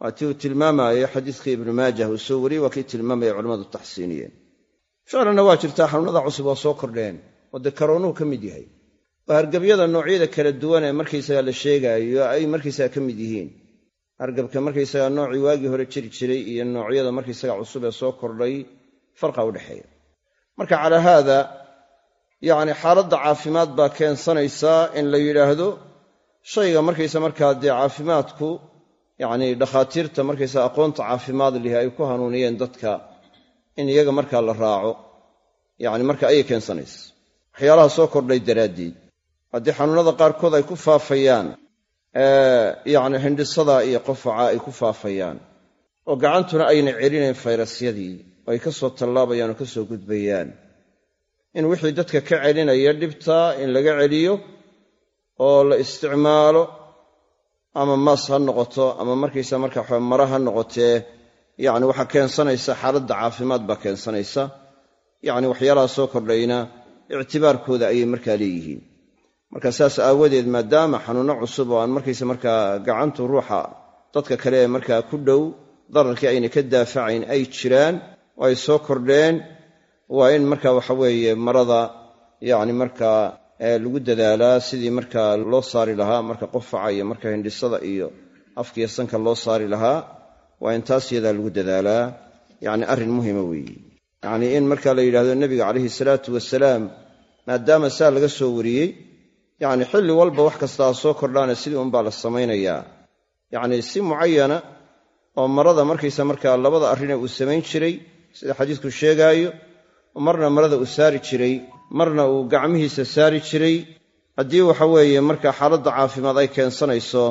waa tii uu tilmaamaayo xadiiskii ibnu maajah uu soo wariyey waa kii tilmaamaya culamadu taxsiiniyeen. Ficlanna waa jirtaa xanuunnada cusub waa soo kordheen oo dee karoonuhu ka mid yahay. Oo hargabyada noocyada kala duwan ee markaysaga la sheegaayo ay markaysaga ka mid yihiin. Hargabka markaysaga noocii waagii hore jiri jiray iyo noocyada markaysaga cusub ee soo kordhay farqa udhexeeya marka calaa haada yacni xaaladda caafimaad baa keensanaysaa in la yidhaahdo shayga markaysa markaa dee caafimaadku yacni dhakhaatiirta markaysa aqoonta caafimaad lihi ay ku hanuuniyeen dadka in iyaga markaa la raaco yacni marka ayay keensanaysa. Waxyaalaha soo kordhay daraaddeed. Haddii xanuunada qaarkood ay ku faafayaan yacni hindhisada iyo qofaca ay ku faafayaan oo gacantuna ayna celinayn fayrasyadii oo ay ka soo tallaabayaan oo ka soo gudbayaan. In wixii dadka ka celinaya dhibta in laga celiyo oo la isticmaalo ama maas ha noqoto ama markaysa marka waxa mara ha noqotee yacni waxaa keensanaysa xaaladda caafimaad baa keensanaysa. Yacni waxyaalaha soo kordhayna ictibaarkooda ayay markaa leeyihiin. Marka saas aawadeed maadaama xanuunno cusub oo aan markaysa markaa gacantu ruuxa dadka kale ee markaa ku dhow dararkii ayna ka daafacayn ay jiraan oo ay soo kordheen waa in marka waxa weeye marada yacni markaa lagu dadaalaa sidii markaa loo saari lahaa marka qofaca iyo marka hindhisada iyo afkiiyo sanka loo saari lahaa waa in taas yadaa lagu dadaalaa. Yacni arrin muhima weeye yacnii in marka la yidhahdo nebiga calayhi salaatu wasalaam maadaama saa laga soo wariyey yacni xilli walba wax kasta ha soo kordhaane sidii unbaa la samaynayaa. Yacni si mucayana oo marada markaysa markaa labada arrinee uu samayn jiray sida xadiisku sheegaayo marna marada uu saari jiray marna uu gacmihiisa saari jiray. Haddii waxa weeye marka xaaladda caafimaad ay keensanayso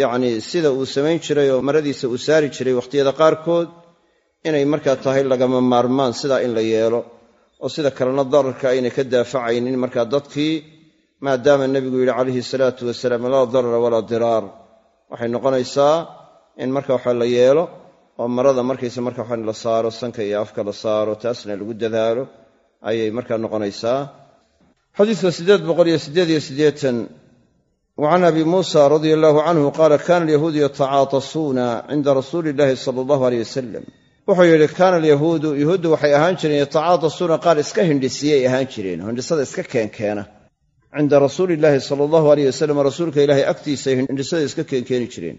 yacni sida uu samayn jiray oo maradiisa uu saari jiray wakhtiyada qaarkood inay markaa tahay lagama maarmaan sidaa in la yeelo oo sida kalena dararka aynay ka daafacaynin markaa dadkii maadaama nebigu yidhi calayhi salaatu wasalaam laa darara walaa diraar. Waxay noqonaysaa in marka waxa la yeelo oo marada markaysa marka waxa la saaro sanka iyo afka la saaro taasna lagu dadaalo ayay markaa noqonaysaa. Xadiiska siddeed boqol iyo siddeed iyo siddeetan wa abi muusa radia allahu canhu qaala kana alyahuudu yatacaatasuuna cinda rasuuli illahi sala allahu aleyh wasalam wuxuu yidhi kaana alyahuudu yahuuddu waxay ahaan jireen yatacaatasuuna qaar iska hindhisiyay ahaan jireen hindhisada iska keenkeena. Cinda rasuuli illaahi sala allahu aleyh wasalam rasuulka ilaahay agtiisa hindhisada iska keenkeeni jireen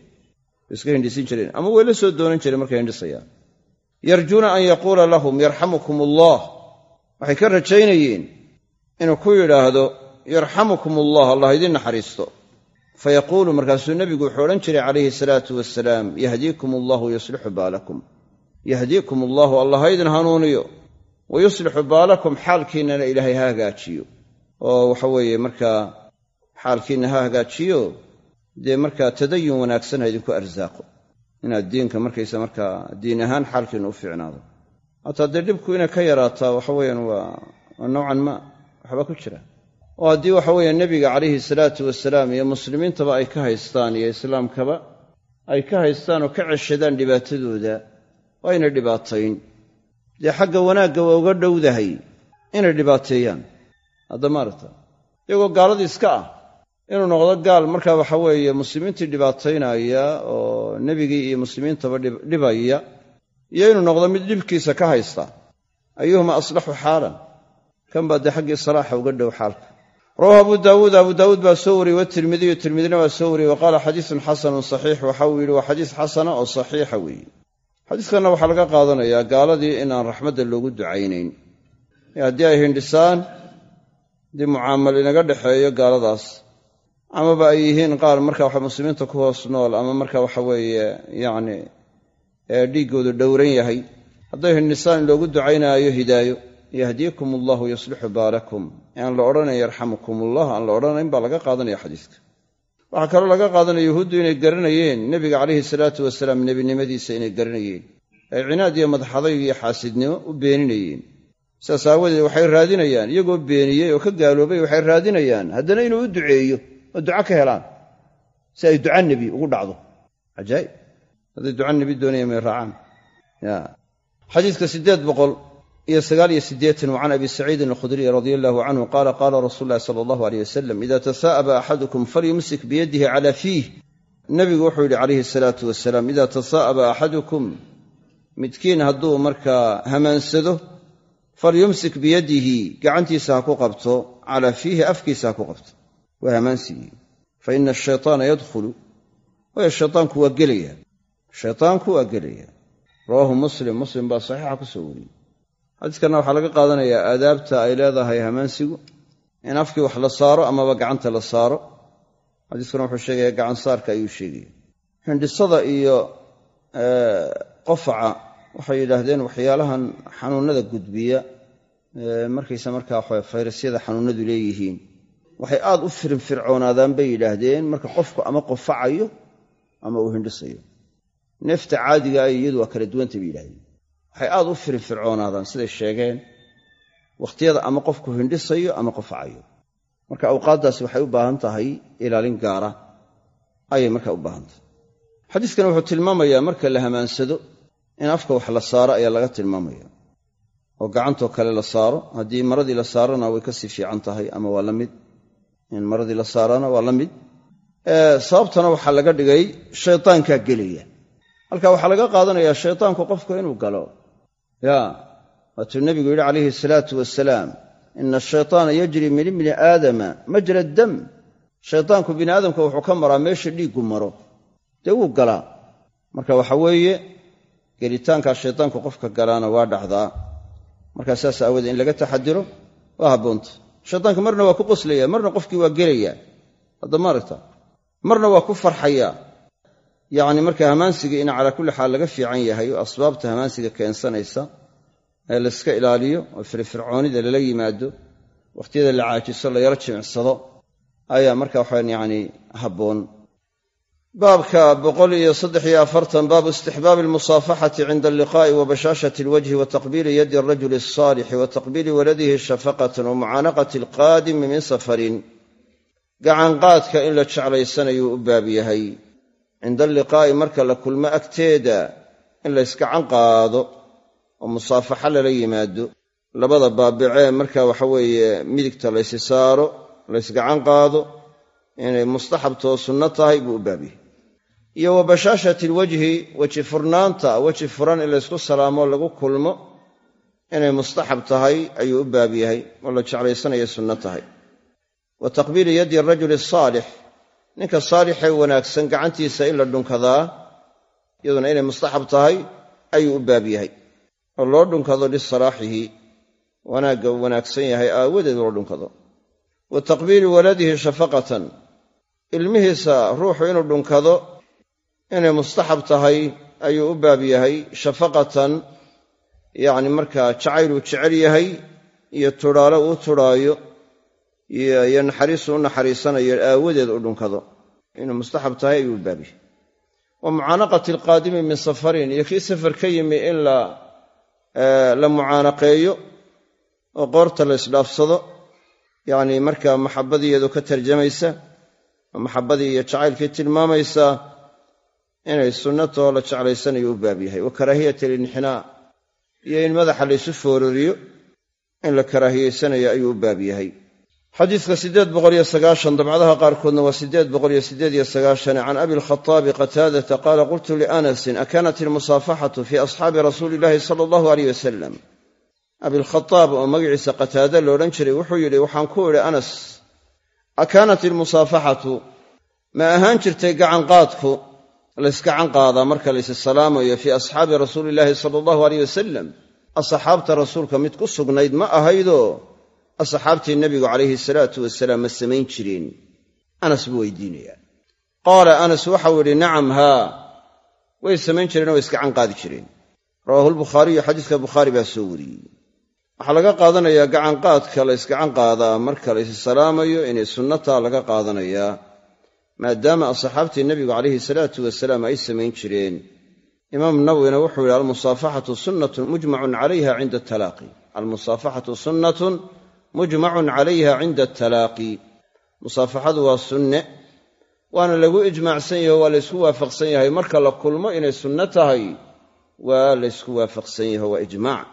iska hindhisin jireen. Ama way la soo doonan jireen markay hindhisayaan. Yarjuuna an yaquula lahum yarxamukum allah waxay ka rajaynayeen inuu ku yidhaahdo yarxamukum allah allah idiin naxariisto fayaquulu markaasuu nebigu wuxuu odhan jiray calayhi salaatu wasalaam yahdiikum allahu yuslixu baalakum. Yahdiikum allahu allah ha idin hanuuniyo. Wa yuslixu baalakum xaalkiinnana ilaahay ha hagaajiyo. Oo waxa weeye markaa xaalkiinna ha hagaajiyo dee markaa tadayun wanaagsan ha idinku arsaaqo. Inaad diinka markaysa markaa diin ahaan xaalkiinna u fiicnaado hataa dee dhibku inay ka yaraataa waxa weeyaan waa nowcan ma waxba ku jira. Oo haddii waxa weeye nebiga calayhi salaatu wasalaam iyo muslimiintaba ay ka haystaan iyo islaamkaba ay ka haystaan oo ka ceshadaan dhibaatadooda waa inay dhibaatayn. Dee xagga wanaagga waa uga dhowdahay inay dhibaateeyaan. Hadda maarata iyagoo gaaladii iska ah inuu noqdo gaal markaa waxa weeye muslimiintii dhibaataynaya oo nebigii iyo muslimiintaba dhibaya iyo inuu noqdo mid dhibkiisa ka haysta ayuhuma aslaxu xaalan. Kan baa dee xaggii salaaxa uga dhow xaalka. Rawahu abu daawuud abu daawuud baa soo wariyey watirmidiyu tirmidina waa soo wariyey wa qaala xadiisun xasanun saxiix waxa uu yidhi waa xadiis xasana oo saxiixa weeye. Xadiiskanna waxaa laga qaadanayaa gaaladii inaan raxmadda loogu ducaynayn. Haddii ay hindhisaan haddii mucaamal inaga dhexeeyo gaaladaas. Amaba ay yihiin qaar marka waxa muslimiinta ku hoos nool ama marka waxa weeye yacni dhiiggoodu dhowran yahay. Hadday hindhisaan in loogu ducaynaayo hidaayo. Yahdiikum allahu yuslixu baalakum. Aan la odhanayn yarxamukum ullah aan la odhanayn baa laga qaadanaya xadiiska. Waxaa kaloo laga qaadanaya yuhuuddu inay garanayeen nebiga calayhi salaatu wasalaam nebinimadiisa inay garanayeen. Ay cinaad iyo madaxadayg iyo xaasidnimo u beeninayeen. Sidaas aawadeed waxay raadinayaan iyagoo beeniyey oo ka gaaloobay waxay raadinayaan haddana inuu u duceeyo oo duco ka helaan si ay duca nebi ugu dhacdo. Cajaa'ib hadday duca nebi doonayaan may raacaan. Xadiiska siddeed boqol iyo sagaal iyo siddeetan wa can abi saciidin alkhudriy radia allahu canhu qaala qaala rasuulu llahi sala allahu aleyh wasalam ida tasaa'aba axadukum falyumsik biyadihi cala fiih. Nebigu wuxuu yidhi calayhi asalaatu wasalaam ida tasaa'aba axadukum midkiin hadduu markaa hamaansado falyumsik biyadihi gacantiisa ha ku qabto calaa fiihi afkiisa ha ku qabto. Waa hamaansigii fa ina ashaytaana yadkhulu. Waayo shaytaanku waa gelaya shaytaanku waa gelaya rawaahu muslim muslim baa saxiixa ku soo wariyey. Xadiiskanna waxaa laga qaadanayaa aadaabta ay leedahay hamaansigu in afkii wax la saaro amaba gacanta la saaro. Xadiiskuna wuxuu sheegaya gacan saarka ayuu sheegaya. Hindhisada iyo qofaca waxay yidhaahdeen waxyaalahan xanuunnada gudbiya. Markaysa markaa fayrasyada xanuunnadu leeyihiin. Waxay aad u firinfircoonaadaan bay yidhaahdeen. Marka qofku ama qofacayo ama uu hindhisayo neefta caadiga ay iyadu waa kala duwantay bay yidhahdeen. Waxay aad u firinfircoonaadaan siday sheegeen wakhtiyada ama qofku hindhisayo ama qofacayo marka awqaaddaasi waxay u baahan tahay ilaalin gaara ayay markaa u baahan tahay. Xadiiskani wuxuu tilmaamayaa marka la hamaansado in afka wax la saaro ayaa laga tilmaamaya oo gacantoo kale la saaro. Haddii maradii la saarana way ka sii fiican tahay ama waa la mid. In maradii la saarana waa la mid. Sababtana waxaa laga dhigay shaytaankaa gelaya halka waxaa laga qaadanayaa shaytaanku qofku inuu galo. Ya waatuu nebigu yidhi calayhi salaatu wasalaam ina ashaytaana yajri min ibni aadama majra dam. Shaytaanku bini aadamka wuxuu ka maraa meesha dhiiggu maro. Dee wuu galaa marka waxa weeye gelitaankaa shaytaanku qofka galaana waa dhacdaa. Markaa saas aawoodee in laga taxadiro waa habboonta shaytaanka marna waa ku qoslaya marna qofkii waa gelaya hadda maaragta marna waa ku farxaya yacni marka hamaansiga in calaa kulli xaal laga fiican yahay oo asbaabta hamaansiga keensanaysa ee layska ilaaliyo oo firfircoonida lala yimaado wakhtiyada la caajiso la yaro jimicsado ayaa marka waxaan yacni habboon. Baabka boqol iyo saddex iyo afartan baabu istixbaabi almusaafaxati cinda alliqaa'i wa bashaashati alwajhi wa taqbiili yadi alrajuli alsaalixi wa taqbiili waladihi shafaqatan wa mucaanaqati alqaadimi min safarin. Gacanqaadka in la jeclaysanayuu u baab yahay cinda alliqaa'i marka la kulmo agteeda in layskacan qaado oo musaafaxa lala yimaado. Labada baabicee marka waxa weeye midigta laysi saaro laysgacan qaado inay mustaxabtoo sunno tahay buu u baab yahay. Iyo wa bashaashati alwajhi weji furnaanta weji furan in laysku salaamo lagu kulmo inay mustaxab tahay ayuu u baab yahay oo la jeclaysanaya sunno tahay. Wa taqbiili yaddi arajuli asaalix ninka saalixee wanaagsan gacantiisa in la dhunkadaa iyaduna inay mustaxab tahay ayuu u baab yahay. Oo loo dhunkado lisalaaxihi wanaagga uu wanaagsan yahay aawadeed loo dhunkado. Wa taqbiili waladihi shafaqatan ilmihiisa ruuxu inuu dhunkado inay mustaxab tahay ayuu u baab yahay shafaqatan yacni markaa jacayluu jecel yahay iyo tudhaalo uu tudhaayo iyo naxariisu u naxariisanayo aawadeed u dhunkado. Inuu mustaxab tahay ayuu u baab yahay. Wa mucaanaqati alqaadimi min safarin iyo kii safar ka yimi in la mucaanaqeeyo oo qoorta la isdhaafsado yacni markaa maxabadiiyadu ka tarjamaysa oo maxabadii iyo jacaylkii tilmaamaysa inay sunnatoo la jeclaysanayo u baab yahay. Wa karaahiyat alinxinaa iyo in madaxa laysu foorariyo in la karaahiyeysanayo ayuu u baab yahay xadiidka siddeed boqoliyo sagaashan dabcadaha qaarkoodna waa siddeed boqoliyo siddeed iyo sagaashan. Can abi alkhataabi qataadata qaala qultu lianasin akanat ilmusaafaxatu fii asxaabi rasuuli illaahi sala allahu aleyh wasalam abilkhataab oo magaciisa qataada loodhan jiray wuxuu yidhi waxaan ku idhi anas akaanat ilmusaafaxatu ma ahaan jirtay gacanqaadku laysgacan qaadaa marka laysi salaamayo fii asxaabi rasuuli illaahi sala allahu aleyh wasalam asxaabta rasuulka mid ku sugnayd ma ahaydoo asxaabtii nebigu calayhi salaatu wasalaam ma samayn jireen. Anas buu weydiinayaa. Qaala anas waxau yidhi nacam haa. Way samayn jireen oo way iskacan qaadi jireen. Rawaahu lbukhaariyu xadiiska bukhaari baa soo wariyey. Waxaa laga qaadanayaa gacanqaadka la ysgacan qaadaa marka laysi salaamayo inay sunnataa laga qaadanayaa maadaama asxaabtii nebigu calayhi salaatu wasalaam ay samayn jireen. Imaam nawwina wuxuu yidhi almusaafaxatu sunnatun mujmacun calayha cinda atalaaqi almusaafaxatu sunnatun mujmacun calayha cinda atalaaqi musaafaxadu waa sunne waana lagu ijmaacsan yaho waa laysku waafaqsan yahay. Marka la kulmo inay sunno tahay waa laysku waafaqsan yaho waa ijmaac.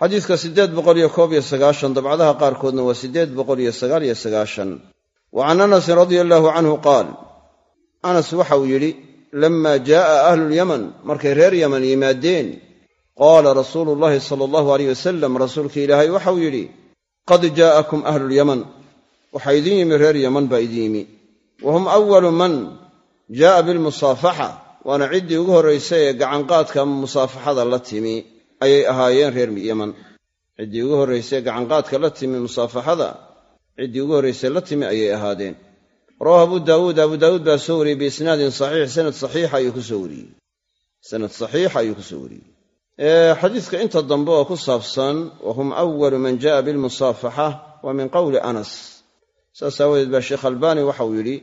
Xadiidka siddeed boqoliyo koob iyo sagaashan dabcadaha qaarkoodna waa siddeed boqoliyo sagaal iyo sagaashan. Wa can anasin radia allaahu canhu qaal anas waxa uu yidhi lamma jaa'a ahluulyaman markay reer yaman yimaadeen qaala rasuulu llaahi sala allahu aleyh wasalam rasuulka ilaahay waxau yidhi qad jaa'akum ahlulyaman waxaa idin yimi reer yaman baa idin yimi wa hum awalu man jaa'a bilmusaafaxa waana ciddii ugu horraysay ee gacanqaadka ama musaafaxada la timi ayay ahaayeen reer yaman ciddii ugu horraysay ee gacanqaadka la timi musaafaxada ciddii ugu horraysay la timi ayay ahaadeen rawahu abu daawuud abu daawuud baa soo wariyey biisnaadin saxiix sanad saxiixa ayuu ku soo wariyey sanad saxiixa ayuu ku soo wariyey xadiidka inta dambe oo ku saabsan wa hum awalu man ja'a bilmusaafaxa waa min qowli anas. Saas aawadeed baa sheekh albaani waxauu yidhi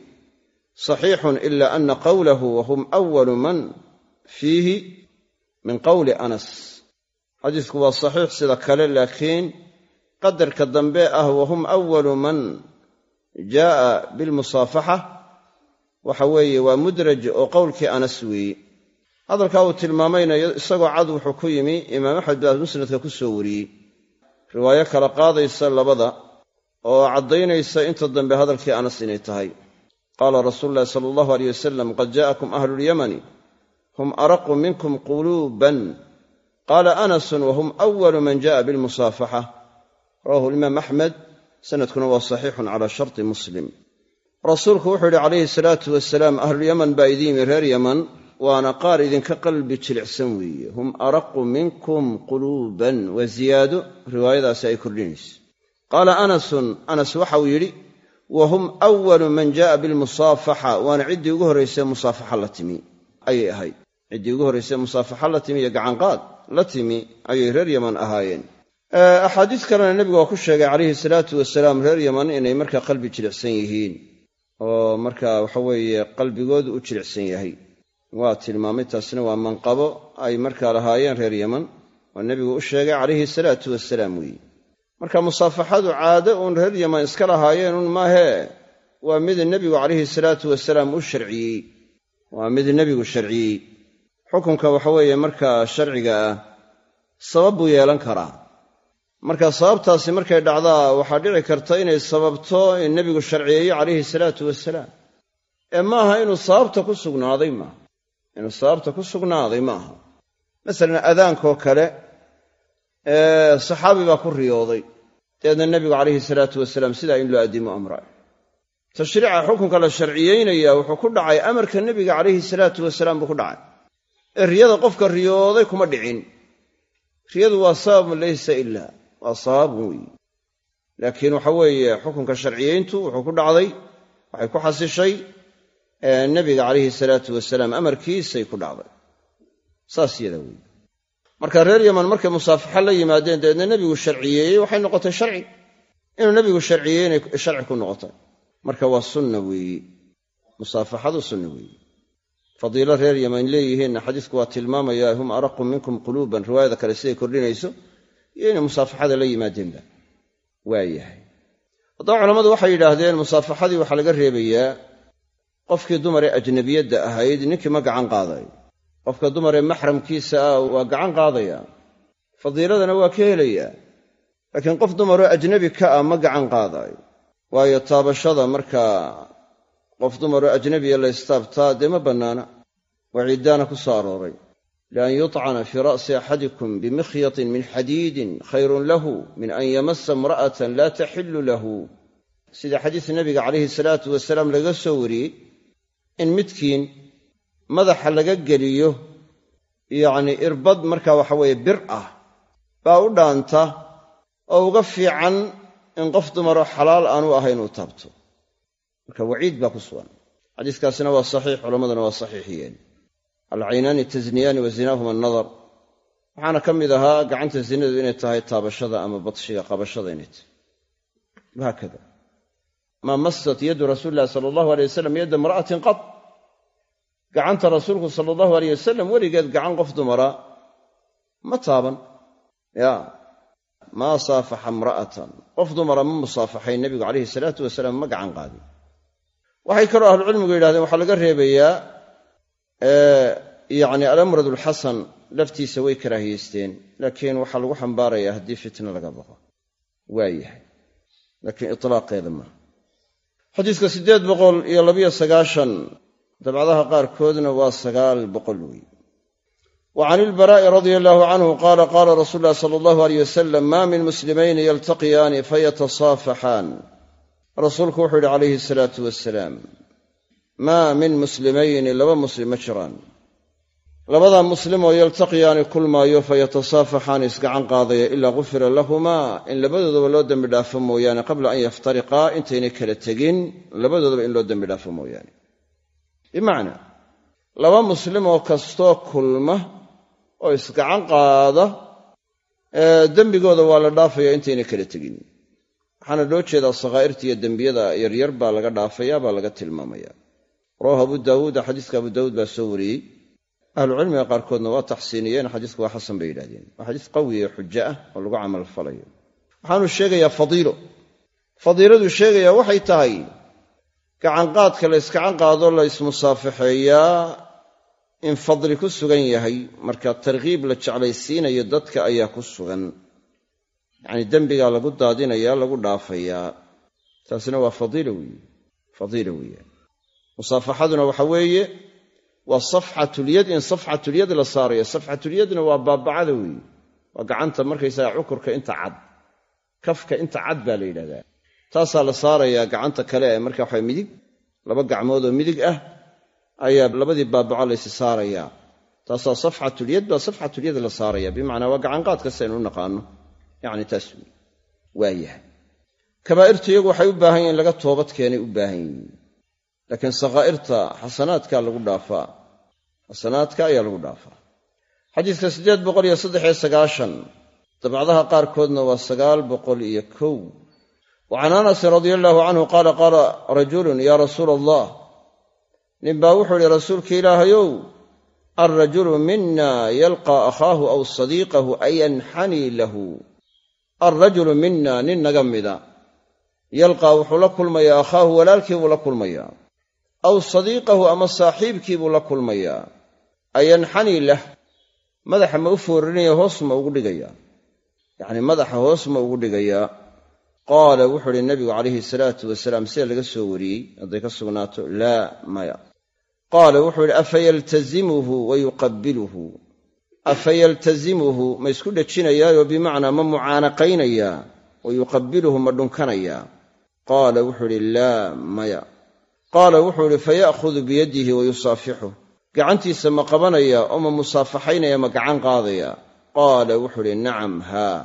saxiixun ila ana qowlahu wa hum awalu man fiihi min qowli anas. Xadiidku waa saxiix sida kale laakiin qadarka dambe ah wa hum awalu man jaa'a bilmusaafaxa waxa weeye waa mudraj oo qowlkii anas weeye hadalkaa uu tilmaamaynayo isagoo cad wuxuu ku yimi imaam axmed baa musnadka ku soo wariyey. Riwaayo kala qaadaysa labada oo caddaynaysa inta dambe hadalkii anas inay tahay. Qaala rasuulu ulahi sala allahu aleyh wasalam qad jaa'akum ahlulyamani hum araqu minkum quluuban. Qaala anasun wahum awalu man ja'a bilmusaafaxa rawahu alimaam axmed sanadkuna waa saxiixun calaa sharti muslim. Rasuulku wuxuu yidhi calayhi salaatu wasalaam ahlulyaman baa idin yimi reer yaman waana qaar idinka qalbi jilicsan weeye. Hum araqu minkum quluuban waa ziyaado riwaayadaasi ay kordhinayso qaala anasun anas waxau yidhi wa hum awalu man ja'a bilmusaafaxa waana ciddii ugu horraysee musaafaxa la timi ayay ahayd. Ciddii ugu horraysee musaafaxa la timi iyo gacanqaad la timi ayay reer yaman ahaayeen. Axaadiis kalena nebigu waa ku sheegay calayhi salaatu wasalaam reer yaman inay markaa qalbi jilicsan yihiin. Oo markaa waxaweeye qalbigoodu u jilicsan yahay waa tilmaamay taasina waa manqabo ay markaa lahaayeen reer yaman oo nebigu u sheegay calayhi salaatu wasalaam weeye marka musaafaxadu caado uun reer yaman iska lahaayeen un maahee waa mid nebigu calayhi salaatu wasalaam u sharciyey. Waa mid nebigu sharciyey. Xukunka waxaweeye markaa sharciga ah sabab buu yeelan karaa. Marka sababtaasi markay dhacdaa waxaa dhici karta inay sababto in nebigu sharciyeeyo calayhi salaatu wasalaam ee maaha inuu sababta ku sugnaaday maaha inuu sababta ku sugnaaday ma aha. Masalan adaankoo kale saxaabi baa ku riyooday. Dabeedna nebigu calayhi salaatu wasalaam sidaa in loo addimo amra. Tashriica xukunka la sharciyeynaya wuxuu ku dhacay amarka nebiga calayhi salaatu wasalaam buu ku dhacay. Ee riyada qofka riyooday kuma dhicin. Riyadu waa sababun laysa ilaa waa sababun weeye laakiin waxa weeye xukunka sharciyeyntu wuxuu ku dhacday waxay ku xasishay nebiga calayhi salaatu wasalaam amarkiisay ku dhacday saas yada weeye marka reer yaman markay musaafaxa la yimaadeen dabeedna nebigu sharciyeeyey waxay noqotay sharci. Inuu nebigu sharciyeey inay sharci ku noqotay. Marka waa sunna weeye musaafaxadu sunna weeye fadiilo reer yaman leeyihiinna xadiisku waa tilmaamaya hum araqu minkum quluuban. Riwaayada kale siday kordhinayso iyo inay musaafaxada la yimaadeenba. Waa yahay. Haddaba culammadu waxay yidhaahdeen musaafaxadii waxaa laga reebayaa qofkii dumar ee ajnabiyadda ahayd ninkii ma gacan qaadayo qofka dumar maxramkiisa ah waa gacan qaadaya. Fadiiladana waa ka helayaa. Laakiin qof dumaroo ajnabi ka ah ma gacan qaadaayo waayo taabashada markaa qof dumaroo ajnabiya la istaabtaa dee ma bannaana. Waciiddaana ku soo arooray. Lian yutcana fii ra'si axadikum bimikhyatin min xadiidin khayrun lahu min an yamasa imra'atan laa taxillu lahu. Sida xadiis nabiga calayhi salaatu wasalaam laga soo wariyey in midkiin madaxa laga geliyo yacnii irbad markaa waxa weeye bir ah baa u dhaanta oo uga fiican in qof dumaroo xalaal aanu ahayn uu taabto. Marka waciid baa ku sugan. Xadiiskaasina waa saxiix culammaduna waa saxiixiyeen. Alcaynaani tasniyaani wa zinaahuma annadar. Waxaana ka mid ahaa gacanta zinadu inay tahay taabashada ama badshiga qabashada inay tahay. Wahaakada maa massat yaddu rasuuli illahi sala allahu alay wasalam yadda imra'atin qad gacanta rasuulku sala allahu aleyh wasalam weligeed gacan qof dumara. Ma taaban. Ya maa saafaxa imra'atan. Qof dumara ma musaafaxayn nebigu calayhi salaatu wasalaam ma gacan qaadin waxay kaloo ahlucilmigu yidhahdeen waxaa laga reebayaa yacni alamrad alxasan laftiisa way karaahiyeysteen. Laakiin waxaa lagu xambaarayaa haddii fitna laga baqo. Waa yahay. Laakiin itlaaqeeda maaha xadiiska siddeed boqol iyo labiyo sagaashan dabcadaha qaarkoodna waa sagaal boqol wey wa can ilbaraa'i radia allahu canhu qaala qaala rasuulu llahi sala allahu aleyh wasalam maa min muslimayni yaltaqiyaani fayatasaafaxaan rasuulku wuxuu yidhi calayhi asalaatu wasalaam maa min muslimayni laba muslim ma jiraan labadaa muslim oo yaltaqiyaani kulmaayo fayatasaafaxaani isgacan qaadaya ilaa gufira lahumaa. In labadoodaba loo dembi dhaafo mooyaane qabla an yaftariqaa intaynay kala tegin labadoodaba in loo dembi dhaafo mooyaane. Bimacnaa laba muslim oo kastoo kulma oo isgacan qaada dembigooda waa la dhaafaya intaynay kala tegin. Waxaana loo jeedaa sakhaa'irta iyo dembiyada yaryar baa laga dhaafaya baa laga tilmaamaya. Rawahu abu daawuuda xadiiska abu daawuud baa soo wariyey ahlucilmiga qaarkoodna waa taxsiiniyeen xadiisku waa xasan bay yidhahdeen waa xadiis qawiye xujo ah oo lagu camal falayo. Waxaanu sheegayaa fadiilo. Fadiiladuu sheegayaa waxay tahay gacanqaadka la yskacan qaado la ismusaafaxeeyaa in fadli ku sugan yahay. Marka tarkiib la jeclaysiinayo dadka ayaa ku sugan. Yacnii dembigaa lagu daadinayaa lagu dhaafayaa. Taasina waa fadiila weeye. Fadiila weeyaan musaafaxaduna waxa weeye waa safxatulyad in safxatulyad la saarayo safxatulyadna waa baabacada weeye waa gacanta markaysaga cukurka inta cad. Kafka inta cad baa la yidhahdaa. Taasaa la saarayaa gacanta kale ee marka waxa midig laba gacmood oo midig ah ayaa labadii baabaco laysi saarayaa. Taasaa safxatulyad baa safxatulyad la saaraya bimacnaa waa gacanqaad kasta aynu u naqaano. Yacni taas wey waa yahay. Kabaa'irtu iyagu waxay u baahan yihiin in laga toobad keenay u baahan yihiin laakiin sakhaa'irta xasanaadka lagu dhaafaa xasanaadka ayaa lagu dhaafaa xadiidka siddeed boqol iyo saddex iyo sagaashan dabcdaha qaarkoodna waa sagaal boqol iyo kow. Wa can anasin radia allaahu canhu qaala qaala rajulun yaa rasuula allah ninbaa wuxuu idhi rasuulka ilaahayow alrajulu mina yalqaa akhaahu aw sadiiqahu ayanxanii lahu. Alrajulu mina nin naga mida yalqaa wuxuu la kulmayaa akhaahu walaalkii buu la kulmayaa aw sadiiqahu ama saaxiibkii buu la kulmayaa ayanxanii lah madaxa ma u foorinaya hoos ma ugu dhigayaa yacnii madaxa hoos ma ugu dhigayaa qaala wuxuu uhi nabigu calayhi salaatu wasalaam sida laga soo wariyey? Hadday ka sugnaato? Laa maya. Qaala wuxuu yidhi afayaltazimuhu wa yuqabbiluhu. Afayaltazimuhu ma isku dhejinayaayo bimacnaa ma mucaanaqaynayaa wa yuqabbiluhu ma dhunkanayaa qaala wuxuu idhi laa maya qaala wuxuu idhi faya'khudu biyadihi wa yusaafixu gacantiisa ma qabanaya oo ma musaafaxaynaya ma gacan qaadaya. Qaala wuxuu idhi nacam haa.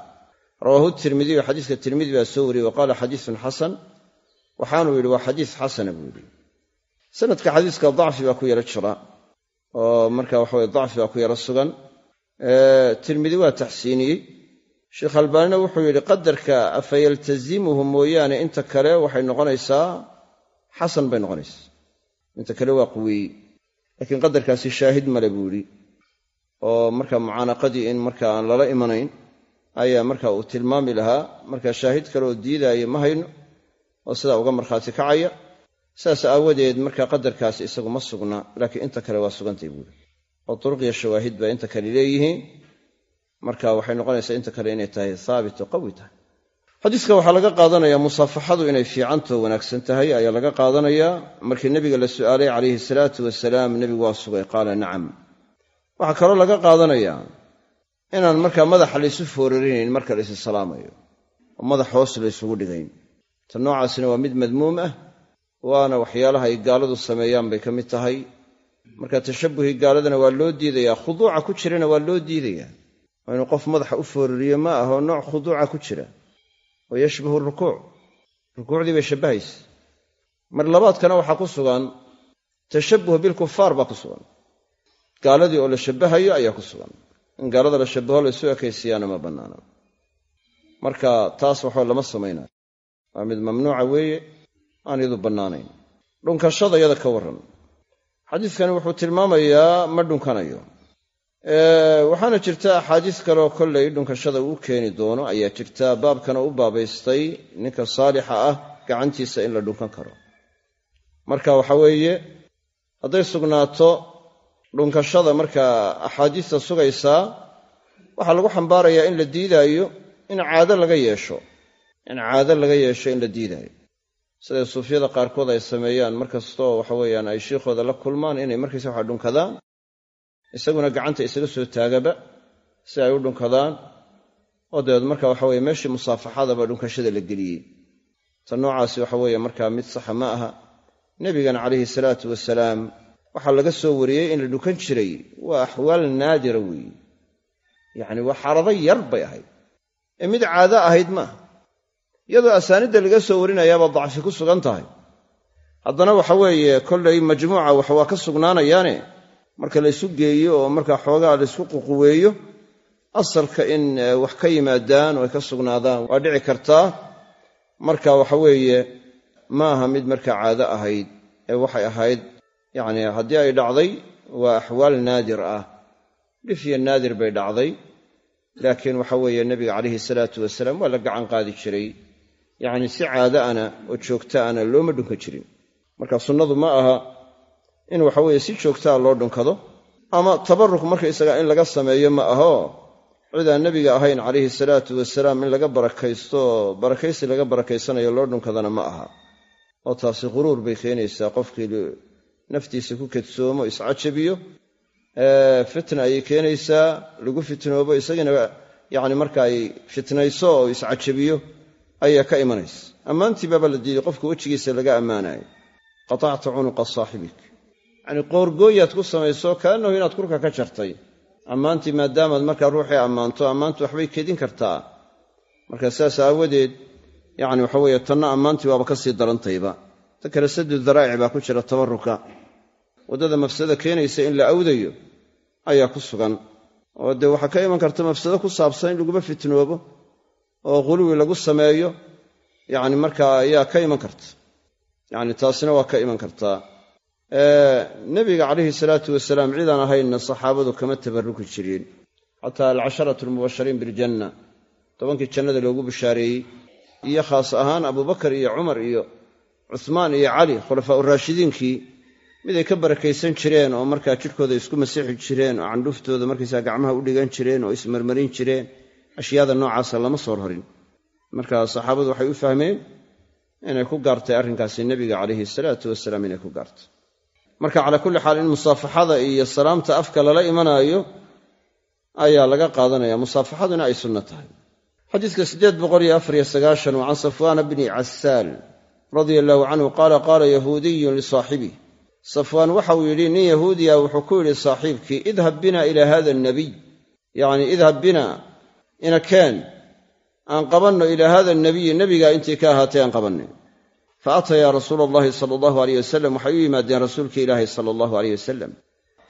Rawaahu tirmidiyu xadiiska tirmidi baa soo wariyey wa qaala xadiisun xasan. Waxaanuu yidhi waa xadiis xasana buu yidhi. Sanadka xadiiska dacfi baa ku yaro jira oo marka waxaweye dacfi baa ku yaro sugan. Tirmidi waa taxsiiniyey. Sheekh albaanina wuxuu yidhi qadarka afayaltazimuhu mooyaane inta kale waxay noqonaysaa xasan bay noqonaysaa inta kale waa quweeyey laakiin qadarkaasi shaahid male buu yidhi. Oo marka mucaanaqadii in marka aan lala imanayn ayaa marka uu tilmaami lahaa marka shaahid kale oo diidaaya ma hayno oo sidaa uga markhaati kacaya. Saas aawadeed marka qadarkaasi isagu ma sugna laakiin inta kale waa sugantay buuri oo turuqiya shawaahid baa inta kale leeyihiin. Marka waxay noqonaysaa inta kale inay tahay haabit oo qawi tahay xadiiska waxaa laga qaadanayaa musaafaxadu inay fiicantoo wanaagsan tahay ayaa laga qaadanayaa markii nebiga la su'aalay calayhi salaatu wasalaam nebigu waa sugay qaala nacam. Waxaa kaloo laga qaadanayaa inaan markaa madaxa laysu foorarinayn marka laysu salaamayo oo madax hoos laysugu dhigayn. Ta noocaasina waa mid madmuum ah waana waxyaalaha ay gaaladu sameeyaan bay ka mid tahay. Marka tashabbuhii gaaladana waa loo diidayaa khuduuca ku jirana waa loo diidayaa. Waa inuu qof madaxa u foorariyo ma ahoo nooc khuduuca ku jira wa yashbahu rukuuc rukuucdii bay shabbahaysa mar labaadkana waxaa ku sugan tashabbuh bilkufaar baa ku sugan. Gaaladii oo la shabbahayo ayaa ku sugan. In gaalada la shabbaho laysu ekaysiyaana ma bannaana. Marka taas waxba lama samaynayo. Waa mid mamnuuca weeye aan iyadu bannaanayn. Dhunkashada yada ka warran. Xadiidkani wuxuu tilmaamayaa ma dhunkanayo waxaana jirta axaadiis kaleoo kollay dhunkashada uu keeni doono ayaa jirta baabkana u baabaystay ninka saalixa ah gacantiisa in la dhunkan karo. Marka waxa weeye hadday sugnaato dhunkashada markaa axaadiista sugaysaa waxaa lagu xambaarayaa in la diidaayo in caado laga yeesho in caado laga yeesho in la diidaayo. Siday suufyada qaarkood ay sameeyaan mar kastoo waxa weeyaan ay shiikhooda la kulmaan inay markiisa waxa dhunkadaan isaguna gacanta isaga soo taagaba si ay u dhunkadaan oo dabeed marka waxa weye meeshii musaafaxadaba dhunkashada la geliyey. Ta noocaasi waxa weeye markaa mid saxa ma aha. Nebigana calayhi salaatu wasalaam waxaa laga soo wariyey in la dhukan jiray waa axwaal naadira weeye yacni waa xaalado yar bay ahayd. Ee mid caado ahayd maaha iyadoo asaanidda laga soo warinayaaba dacfi ku sugan tahay. Haddana waxa weeye kollay majmuuca wax waa ka sugnaanayaane marka la ysu geeyo oo markaa xoogaa laysku ququweeyo asalka in wax ka yimaadaan oo ay ka sugnaadaan waa dhici kartaa. Marka waxa weeye ma aha mid markaa caado ahayd ee waxay ahayd yacni haddii ay dhacday waa axwaal naadir ah. Dhif iyo naadir bay dhacday laakiin waxa weeye nebiga calayhi salaatu wasalaam waa la gacan qaadi jiray. Yacni si caado ana oo joogta ana looma dhunkan jirin. Marka sunnadu ma aha in waxaweeye si joogtaa loo dhunkado ama tabarruk markaysaga in laga sameeyo ma aho. Cidaan nebiga ahayn calayhi salaatu wasalaam in laga barakaysto barakaysi laga barakaysanayo loo dhunkadana ma aha. Oo taasi quruur bay keenaysaa qofkii naftiisa ku kadsoomo iscajabiyo. Fitna ayay keenaysaa lagu fitnoobo isagiina yacni marka ay fitnayso oo iscajabiyo ayaa ka imanaysa. Ammaantii baaba la diiday qofka wejigiisa laga ammaanayo. Qatacta cunuqa saaxibik yacni qoorgooyaad ku samayso kaanahu inaad kurka ka jartay. Ammaantii maadaamaad markaa ruuxii ammaanto ammaantu waxbay kedin kartaa. Marka saas aawadeed yacni waxa weeye tanna ammaantii waaba ka sii darantayba. Ta kale sadu daraa'ic baa ku jira tabaruka waddada mafsada keenaysa in la awdayo ayaa ku sugan. Oo dee waxaa ka iman karta mafsado ku saabsan in laguma fitnoobo oo quluwi lagu sameeyo yacni markaa ayaa ka iman karta. Yacni taasina waa ka iman kartaa nebiga calayhi salaatu wasalaam cidaan ahaynna saxaabadu kama tabarruki jireen. Xataa alcasharatu almubashariin biljanna tobankii jannada loogu bishaareeyey iyo khaas ahaan abubakar iyo cumar iyo cuhmaan iyo cali khulafaa uraashidiinkii miday ka barakaysan jireen oo markaa jidhkooda isku masiixi jireen oo candhuuftooda markaysaa gacmaha u dhigan jireen oo ismarmarin jireen ashyaada noocaasa lama soo rorin marka saxaabadu waxay u fahmeen inay ku gaartay arrinkaasi nebiga calayhi salaatu wasalaam inay ku gaartay marka calaa kulli xaal in musaafaxada iyo salaamta afka lala imanaayo ayaa laga qaadanaya. Musaafaxaduna ay sunno tahay. Xadiiska siddeed boqol iyo afariyo sagaashan wa can safwaana bni casaal radia allahu canhu qaala qaala yahuudiyun lisaaxibih safwaan waxauu yidhi nin yahuudiya wuxuu ku yidhi saaxiibkii idhab bina ilaa hada alnabiy yacnii idhab bina ina keen aan qabanno ilaa hada alnabiyi nebigaa intii ka ahaatay aan qabanay fa atayaa rasuula allahi sala allahu aleyh wasalam waxay u yimaadeen rasuulka ilaahi sala allahu aleyh wasalam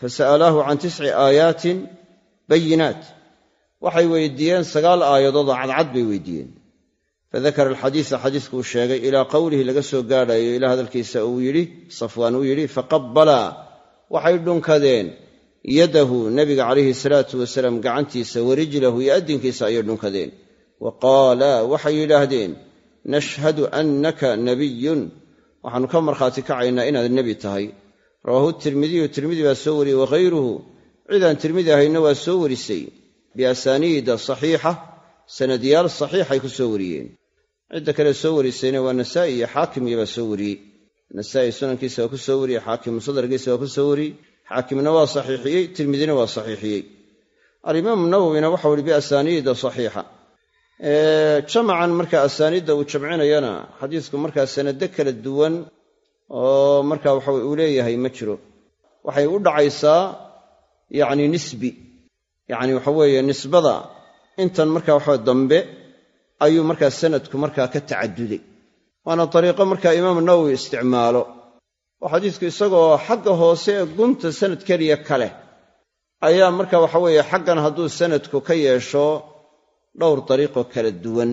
fasa'alaahu can tisci aayaatin bayinaat waxay weydiiyeen sagaal aayadood oo cadcad bay weydiiyeen fadakara alxadiisa xadiiskuu sheegay ilaa qowlihi laga soo gaadhayo ilaa hadalkiisa uu yidhi safwaan uu yidhi faqabbalaa waxay dhunkadeen yadahu nebiga calayhi salaatu wasalaam gacantiisa wa rijlahu iyo addinkiisa ayay dhunkadeen wa qaalaa waxay yidhaahdeen nashhadu annaka nabiyun. Waxaannu ka markhaati kacaynaa inaad nebi tahay. Rawaahu tirmidiyu tirmidi baa soo wariyey waghayruhu cidaan tirmidi ahayna waa soo warisay. Biasaaniida saxiixa sanadyaal saxiixay ku soo wariyeen. Cidda kale soo warisayna waa nasaa'i iyo xaakim iyobaa soo wariyey. Nasaa'i sunankiisa waa ku soo wariyey xaakim musadarkiisa waa ku soo wariyey. Xaakimna waa saxiixiyey tirmidina waa saxiixiyey. Alimaamu nawowina waxau ihi biasaaniida saxiixa jamacan marka asaaniidda uu jamcinayana xadiisku markaa sanado kala duwan oo marka waxa uu leeyahay ma jiro. Waxay u dhacaysaa yacni nisbi. Yacni waxa weeye nisbada intan marka waxa dambe ayuu markaa sanadku markaa ka tacaduday waana dariiqo markaa imaamu nawowi isticmaalo oo xadiisku isagoo xagga hoose ee gunta sanad keliya ka leh ayaa marka waxa weeye xaggan hadduu sanadku ka yeesho dhowr dariiqoo kala duwan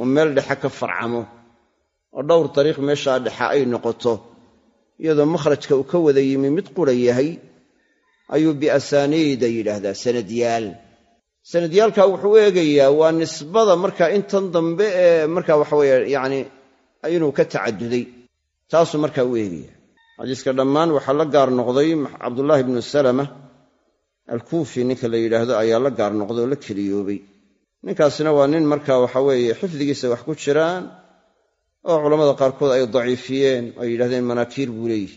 oo meel dhexe ka farcamo oo dhowr dariiq meeshaa dhexe ay noqoto iyadoo makhrajka uu ka wada yimi mid qura yahay ayuu biasaaniida yidhaahdaa sanadyaal. Sanadyaalka wuxuu u eegayaa waa nisbada marka intan dambe ee marka waxaweye yacni inuu ka tacaduday taasuu markaa u eegaya xadiiska dhammaan waxaa la gaar noqday cabdullaahi bnu salama alkuufi ninka la yidhaahdo ayaa la gaar noqday oo la keliyoobay ninkaasina waa nin marka waxa weeye xifdigiisa wax ku jiraan oo culammada qaarkood ay daciifiyeen ay yidhahdeen manaakiir buu leeyihi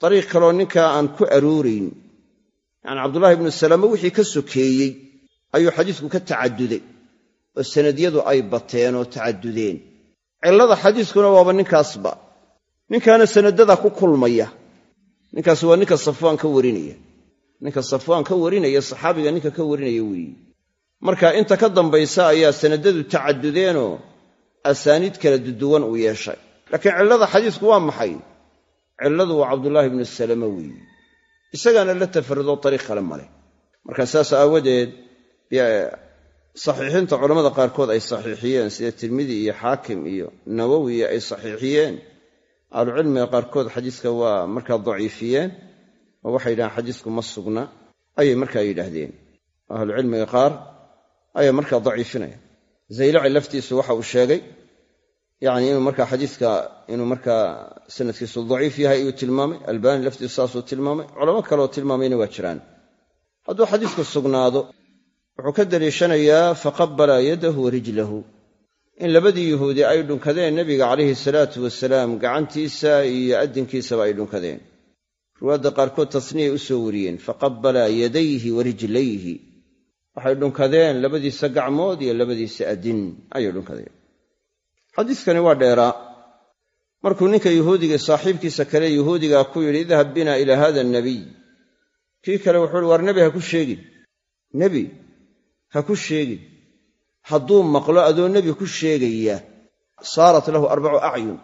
dariiq kaloo ninkaa aan ku aruurayn yacni cabdullaahi ibnu salama wixii ka sokeeyey ayuu xadiisku ka tacaduday oo sanadyadu ay bateen oo tacadudeen. Cillada xadiiskuna waaba ninkaasba. Ninkaana sanadada ku kulmaya. Ninkaas waa ninka safwaan ka warinaya. Ninka safwaan ka warinaya saxaabiga ninka ka warinaya weeye marka inta ka dambaysa ayaa sanadadu tacadudeenoo asaaniid kala duduwan uu yeeshay. Laakiin cillada xadiisku waa maxay? Cilladu waa cabdullaahi ibnu salama weeye isagaana la tafarudoo dariiq kale maleh marka saas aawadeed saxiixinta culammada qaarkood ay saxiixiyeen sida tirmidi iyo xaakim iyo nawowi ay saxiixiyeen. Ahlucilmiga qaarkood xadiiska waa markaa daciifiyeen oo waxay yidhahaan xadiisku ma sugna ayay markaa yidhaahdeen. Ahlucilmiga qaar ayaa markaa daciifinaya zaylaci laftiisu waxa uu sheegay yacni inuu markaa xadiiska inuu markaa sanadkiisu daciif yahay ayuu tilmaamay albaani laftiisu saasuu tilmaamay culamo kaleoo tilmaamayna waa jiraan. Hadduu xadiisku sugnaado wuxuu ka daliishanayaa faqabbala yadahu wa rijlahu. In labadii yuhuudi ay dhunkadeen nebiga calayhi salaatu wasalaam gacantiisa iyo addinkiisaba ay dhunkadeen riwaadda qaarkood tasniyay u soo wariyeen faqabbala yadayhi wa rijlayhi waxay dhunkadeen labadiisa gacmood iyo labadiisa addin ayay dhunkadeen. Xadiiskani waa dheeraa markuu ninka yuhuudiga saaxiibkiisa kale yuhuudigaa ku yidhi idhab bina ilaa hada anabiy kii kale wuxuu uhi war nebi ha ku sheegin. Nebi ha ku sheegin. Hadduu maqlo adoo nebi ku sheegaya saarat lahu arbacu acyun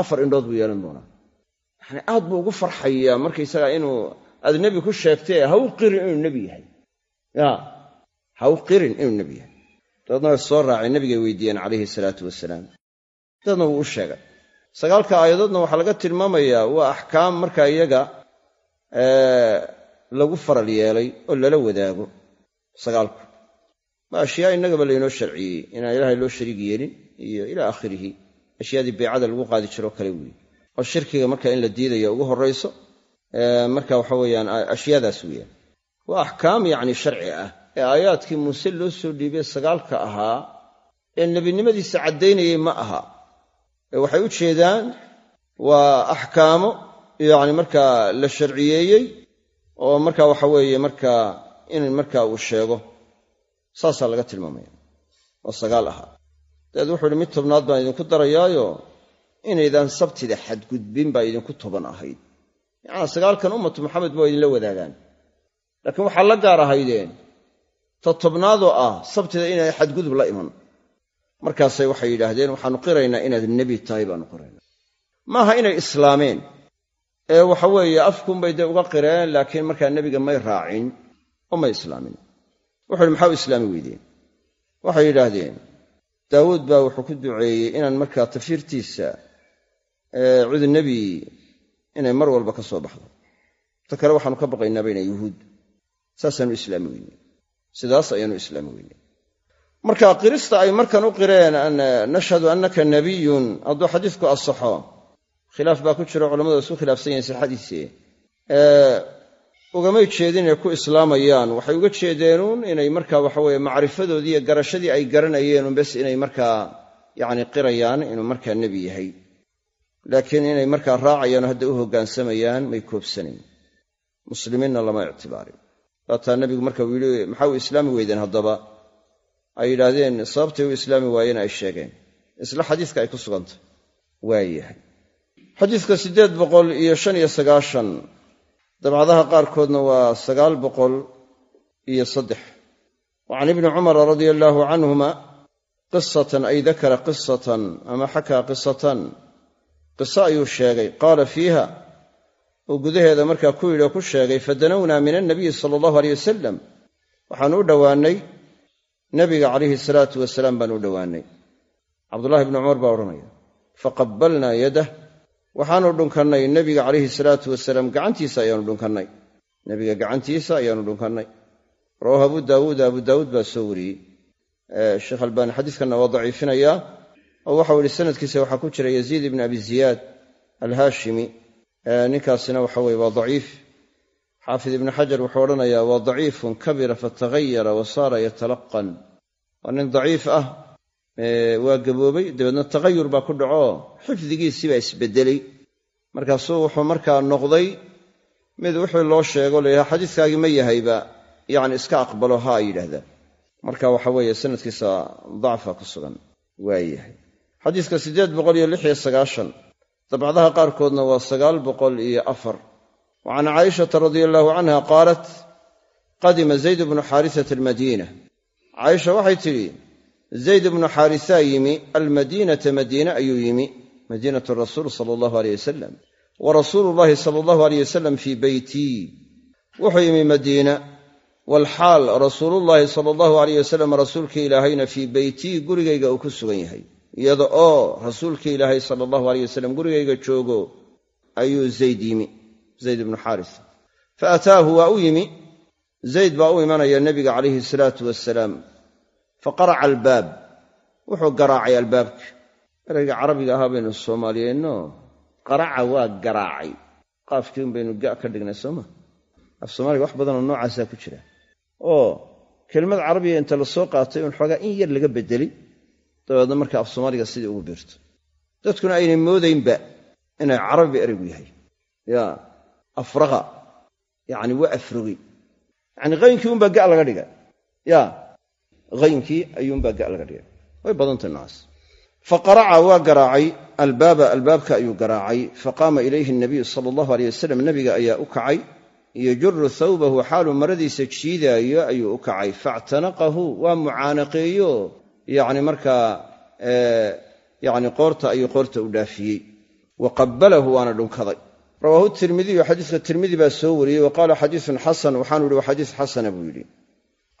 afar indhood buu yeelan doonaa. Yacni aad buu ugu farxayaa markaysagaa inuu aad nebi ku sheegtee ha u qirin inuu nebi yahay. Ya ha u qirin inuu nebi yahay. Dabeedna way soo raaceen nebigay weydiiyeen calayhi salaatu wasalaam dabeedna wuu u sheegay. Sagaalka aayadoodna waxaa laga tilmaamayaa waa axkaam markaa iyaga lagu faral yeelay oo lala wadaago sagaalku. Waa ashyaa innagaba laynoo sharciyey inaan ilaahay loo shariig yeelin iyo ilaa aakhirihi. Ashyaadii baycada lagu qaadi jiroo kale weeye oo shirkiga marka in la diidaya ugu horrayso marka waxa weeyaan ashyaadaas weeyaan waa axkaam yacni sharci ah ee aayaadkii muuse loo soo dhiibay sagaalka ahaa ee nebinimadiisa caddaynayay ma aha. Ee waxay u jeedaan waa axkaamo yacni markaa la sharciyeeyey oo marka waxa weeye markaa in marka uu sheego. Saasaa laga tilmaamaya oo sagaal ahaa. Dabeed wuxuu ihi mid tobnaad baan idinku darayaayo inaydaan sabtida xadgudbin baa idinku toban ahayd. Yacnaa sagaalkan ummatu maxamed waa idinla wadaagaan. Laakiin waxaa la gaar ahaydeen ta tobnaadoo ah sabtida inay xadgudub la iman. Markaasay waxay yidhaahdeen waxaanu qiraynaa inaad nebi tahay baanu qiraynaa maaha inay islaameen. Ee waxa weeye afkunbay dee uga qireen laakiin markaa nebiga may raacin oo may islaamin. Wuxu uhi maxaa u islaami weydeen? Waxay yidhaahdeen daawuud baa wuxuu ku duceeyey inaan markaa tafiirtiisa cid nebi inay mar walba ka soo baxdo. Ta kale waxaanu ka baqaynaa bayna yuhuud. Saasaanu islaami weyney sidaas ayaanu islaami weyney marka qirista ay markan u qireen nashhadu annaka nabiyun hadduu xadiisku asaxo khilaaf baa ku jiro culamadu isku khilaafsan yahin sixadiisii ugamay jeedin inay ku islaamayaan waxay uga jeedeenuun inay marka waxaweye macrifadoodii iyo garashadii ay garanayeenun bes inay markaa yacni qirayaan inuu markaa nebi yahay. Laakiin inay markaa raacayaan oo hadda u hoggaansamayaan may koobsanayn muslimiinna lama ictibaarin waataa nebigu marka uu yidhi maxaa u islaami weydeen haddaba? Ay yidhaahdeen sababtay u islaami waayeen ay sheegeen. Isla xadiiska ay ku sugantay. Waayahay xadiiska siddeed boqol iyo shan iyo sagaashan dabcadaha qaarkoodna waa sagaal boqol iyo saddex. Wa can ibni cumara radia allaahu canhuma qisatan ay dakara qisatan ama xakaa qisatan qiso ayuu sheegay. Qaala fiiha uu gudaheeda markaa ku yidhi oo ku sheegay fadanownaa min annabiyi sala allahu aleyh wasalam waxaanu u dhowaannay nebiga calayhi salaatu wasalaam baanu u dhowaannay. Cabdullahi bni cumar baa odhanaya faqabbalnaa yadah waxaanu dhunkannay nebiga calayhi salaatu wasalaam gacantiisa ayaanu dhunkannay. Nebiga gacantiisa ayaanu dhunkannay. Rawahu abu daawuud abu daawuud baa soo wariyey. Sheekh albaani xadiiskanna waa daciifinayaa oo waxau yihi sanadkiisa waxaa ku jira yaziid ibni abi ziyaad alhaashimi ninkaasina waxa weye waa daciif. Xaafid ibni xajar wuxuu odhanayaa waa daciifun kabira fatahayara wa saara yatalaqan waa nin daciif ah waa gaboobay dabeedna taghayur baa ku dhaco. Xifdigiisii baa isbedelay. Markaasuu wuxuu markaa noqday mid wixii loo sheego layaha xadiiskaagii ma yahayba. Yacni iska aqbalo ha ay yidhaahdaan marka waxa weeye sanadkiisa dacfa ku sugan. Waayahay xadiiska siddeed boqol iyo lix iyo sagaashan dabcadaha qaarkoodna waa sagaal boqol iyo afar. Wa can caayishata radia allaahu canha qaalat qadima zayd bnu xaarisata almadiina. Caaisha waxay tidhi zayd bnu xaarisaa yimi almadiinata madiine ayuu yimi madiinatu rasuul sala allahu aleyh wasalam wa rasuulu llaahi sala allahu aleyh wasalam fii beytii wuxuu yimi madiina walxaal rasuulullaahi sala allahu aleyh wasalam rasuulkii ilaahayna fii beytii gurigayga uu ku sugan yahay iyada oo rasuulkii ilaahay sala allahu aleyh wasalam gurigayga joogo ayuu zayd yimi zayd ibnu xaarisa fa ataahu waa u yimi. Zayd baa u imanaya nebiga calayhi salaatu wasalaam faqaraca albaab. Wuxuu garaacay albaabka erayga carabiga ahaa baynu soomaaliyeenno. Qaraca waa garaacay. Qaafkii un baynu ga ka dhignay sooma. Af soomaaliga wax badanoo noocaasaa ku jira. Oo kelimad carabiga inta la soo qaatay un xoogaa in yar laga beddelay dabeedna marka af soomaaliga sidii ugu biirto. Dadkuna aynay moodaynba inay carabi eraygu yahay. Ya afraqa yacni waa afrogey yacni qaynkii unbaa ga laga dhiga ya haynkii ayuunbaa ga laga dhigay way badantay noocaas faqaraca waa garaacay. Albaaba albaabka ayuu garaacay. Faqaama ilayhi nabiyu sala allahu aleyh wasalam nebiga ayaa u kacay. Yojuru thawbahu xaaluu maradiisa jiidaayo ayuu u kacay. Faactanaqahu waa mucaanaqeeyo yacni markaa yacni qoorta ayuu qoorta u dhaafiyey. Wa waana dhunkaday rawaahu tirmidiyu xadiiska tirmidi baa soo wariyey wa qaala xadiisun xasan waxaanu ihi waa xadiis xasana buu yidhi.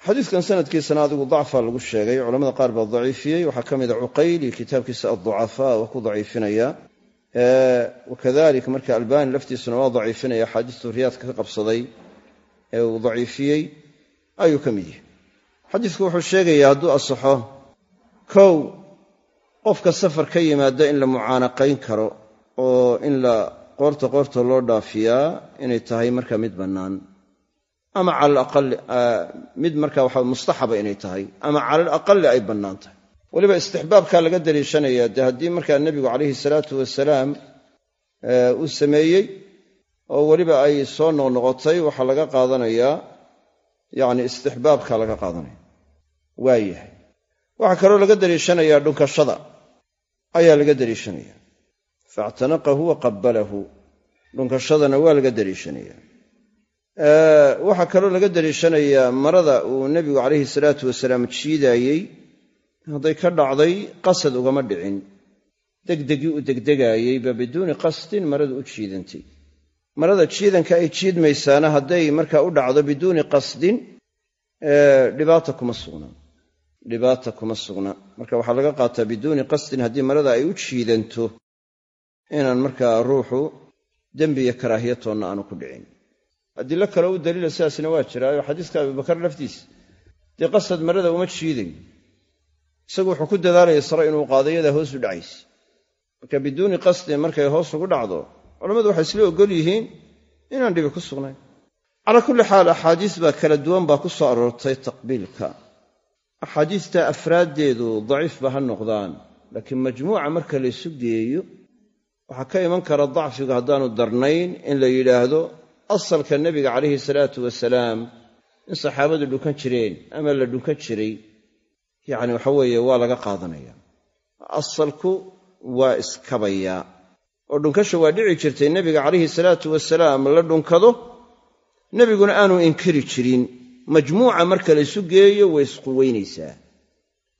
Xadiiskan sanadkiisana adigu dacfa lagu sheegay culamada qaar baa daciifiyey. Waxaa ka mida cuqayli kitaabkiisa adducafaa waa ku daciifinaya. Wakadalik marka albani laftiisuna waa daciifinaya axaadiistu riyaadka ka qabsaday ee uu daciifiyey ayuu ka mid yahay. Xadiisku wuxuu sheegayaa hadduu asaxo kow qofka safar ka yimaada in la mucaanaqayn karo oo in la qoorta qoorta loo dhaafiyaa inay tahay marka mid bannaan. Ama cala alaqali mid marka waxa mustaxaba inay tahay ama cala alaqali ay bannaan tahay. Weliba istixbaabkaa laga daliishanaya dee haddii markaa nebigu calayhi salaatu wasalaam uu sameeyey oo weliba ay soo noqnoqotay waxaa laga qaadanayaa yacni istixbaabka laga qaadanaya. Waa yahay waxaa kaloo laga daliishanayaa dhunkashada. Ayaa laga daliishanaya faactanaqahu wa qabbalahu. Dhunkashadana waa laga daliishanaya waxaa kaloo laga daliishanayaa marada uu nebigu calayhi salaatu wasalaam jiidaayey hadday ka dhacday qasad ugama dhicin. Degdegii u degdegaayey ba biduuni qasdin maradu u jiidantay. Marada jiidanka ay jiidmaysaana hadday markaa u dhacdo biduuni qasdin dhibaata kuma sugna dhibaata kuma sugna. Marka waxaa laga qaataa biduuni qasdin haddii marada ay u jiidanto inaan markaa ruuxu dembi iyo karaahiyatoonna aanu ku dhicin. Adilo kale u daliila sidaasna waa jiraayo xadiiska abibakar laftiisa dee qasad marada uma jiidayn. Isagu wuxuu ku dadaalaya sare inuu qaado yadaa hoos u dhacaysa. Marka biduuni qasdin markay hoos ugu dhacdo culammadu waxay isla ogol yihiin inaan dhibi ku sugnayn calaa kulli xaal axaadiis baa kala duwan baa ku soo aroortay taqbiilka axaadiista afraaddeedu daciifba ha noqdaan laakiin majmuuca marka laysu geeyo waxaa ka iman kara dacfigu haddaanu darnayn in la yidhaahdo asalka nebiga calayhi salaatu wasalaam in saxaabadu dhunkan jireen ama la dhunkan jiray yacni waxa weeye waa laga qaadanaya. Asalku waa iskabayaa oo dhunkasha waa dhici jirtay nebiga calayhi salaatu wasalaam la dhunkado nebiguna aanu inkiri jirin majmuuca marka laysu geeyo way isquweynaysaa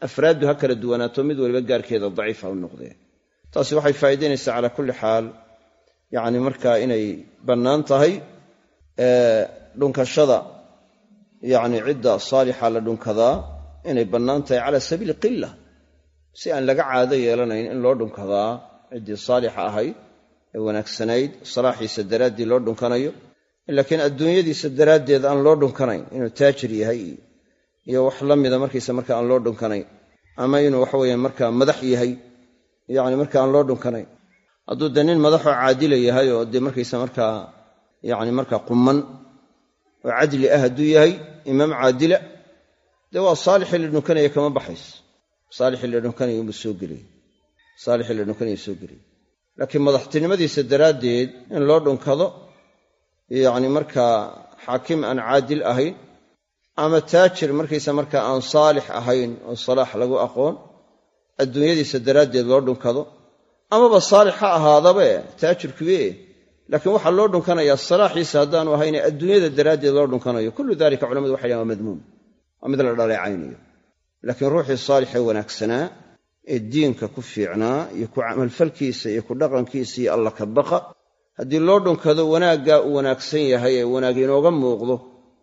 afraaddu ha kala duwanaato mid waliba gaarkeeda daciif ha u noqdee. Taasi waxay faa'iidaynaysaa calaa kulli xaal yacni markaa inay bannaan tahay dhunkashada yacni cidda saalixa la dhunkadaa inay bannaan tahay cala sabiili qila si aan laga caado yeelanayn in loo dhunkadaa ciddii saalixa ahayd ee wanaagsanayd salaaxiisa daraaddii loo dhunkanayo laakiin adduunyadiisa daraaddeed aan loo dhunkanayn inuu taajir yahay iyo wax la mida markiisa marka aan loo dhunkanayn ama inuu waxaweeye markaa madax yahay yacni marka aan loo dhunkanayn. Hadduu dee nin madaxoo caadila yahay oo dee markaysa markaa yacni markaa qumman oo cadli ah hadduu yahay imaam caadila dee waa saalixii la dhunkanaya kama baxayso saalixii la dhunkanaya unbuu soo gelaya saalixii la dhunkanaya soo gelaya laakiin madaxtinimadiisa daraaddeed in loo dhunkado yacni markaa xaakim aan caadil ahayn ama taajir markaysa markaa aan saalix ahayn oo salaax lagu aqoon adduunyadiisa daraaddeed loo dhunkado amaba saalix ha ahaadabe taajirkuye laakiin waxaa loo dhunkanayaa salaaxiisa haddaanu ahayn adduunyada daraaddeed loo dhunkanayo. Kullu dalika culamadu waxay dhahan waa madmuum waa mid la dhaleecaynayo laakiin ruuxii saalixee wanaagsanaa ee diinka ku fiicnaa iyo ku camalfalkiisa iyo ku dhaqankiisa iyo alla ka baqa haddii loo dhunkado wanaaggaa uu wanaagsan yahay ee wanaag inooga muuqdo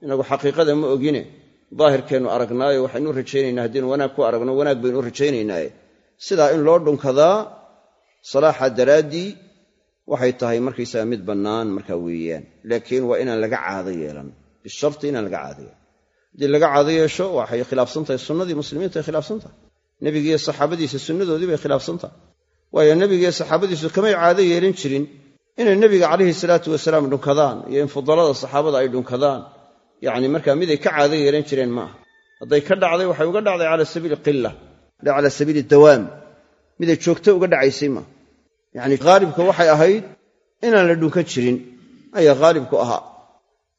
inagu xaqiiqada ma ogine. Daahirkeennu aragnaayo waxaynu rajaynaynaa. Haddiinu wanaag ku aragno wanaag baynu u rajaynaynaaye. Sidaa in loo dhunkadaa salaaxa daraaddii waxay tahay markaysaga mid bannaan markaa weeyaan. Laakiin waa inaan laga caado yeelan. Bisharti inaan laga caado yeelan. Haddii laga caado yeesho waxay khilaafsan tahay sunnadii muslimiinta ay khilaafsan tahay. Nebigiiyo saxaabadiisa sunnadoodii bay khilaafsan tahay. Waayo nebigiiyo saxaabadiisu kamay caado yeelin jirin inay nebiga calayhi salaatu wasalaam dhunkadaan iyo in fudalada saxaabada ay dhunkadaan yacni markaa miday ka caado yeelan jireen maaha. Hadday ka dhacday waxay uga dhacday cala sabiili qila cala sabiili dawaam. Miday joogto uga dhacaysay maaha. Yacni haalibka waxay ahayd inaan la dhunkan jirin ayaa haalibku ahaa.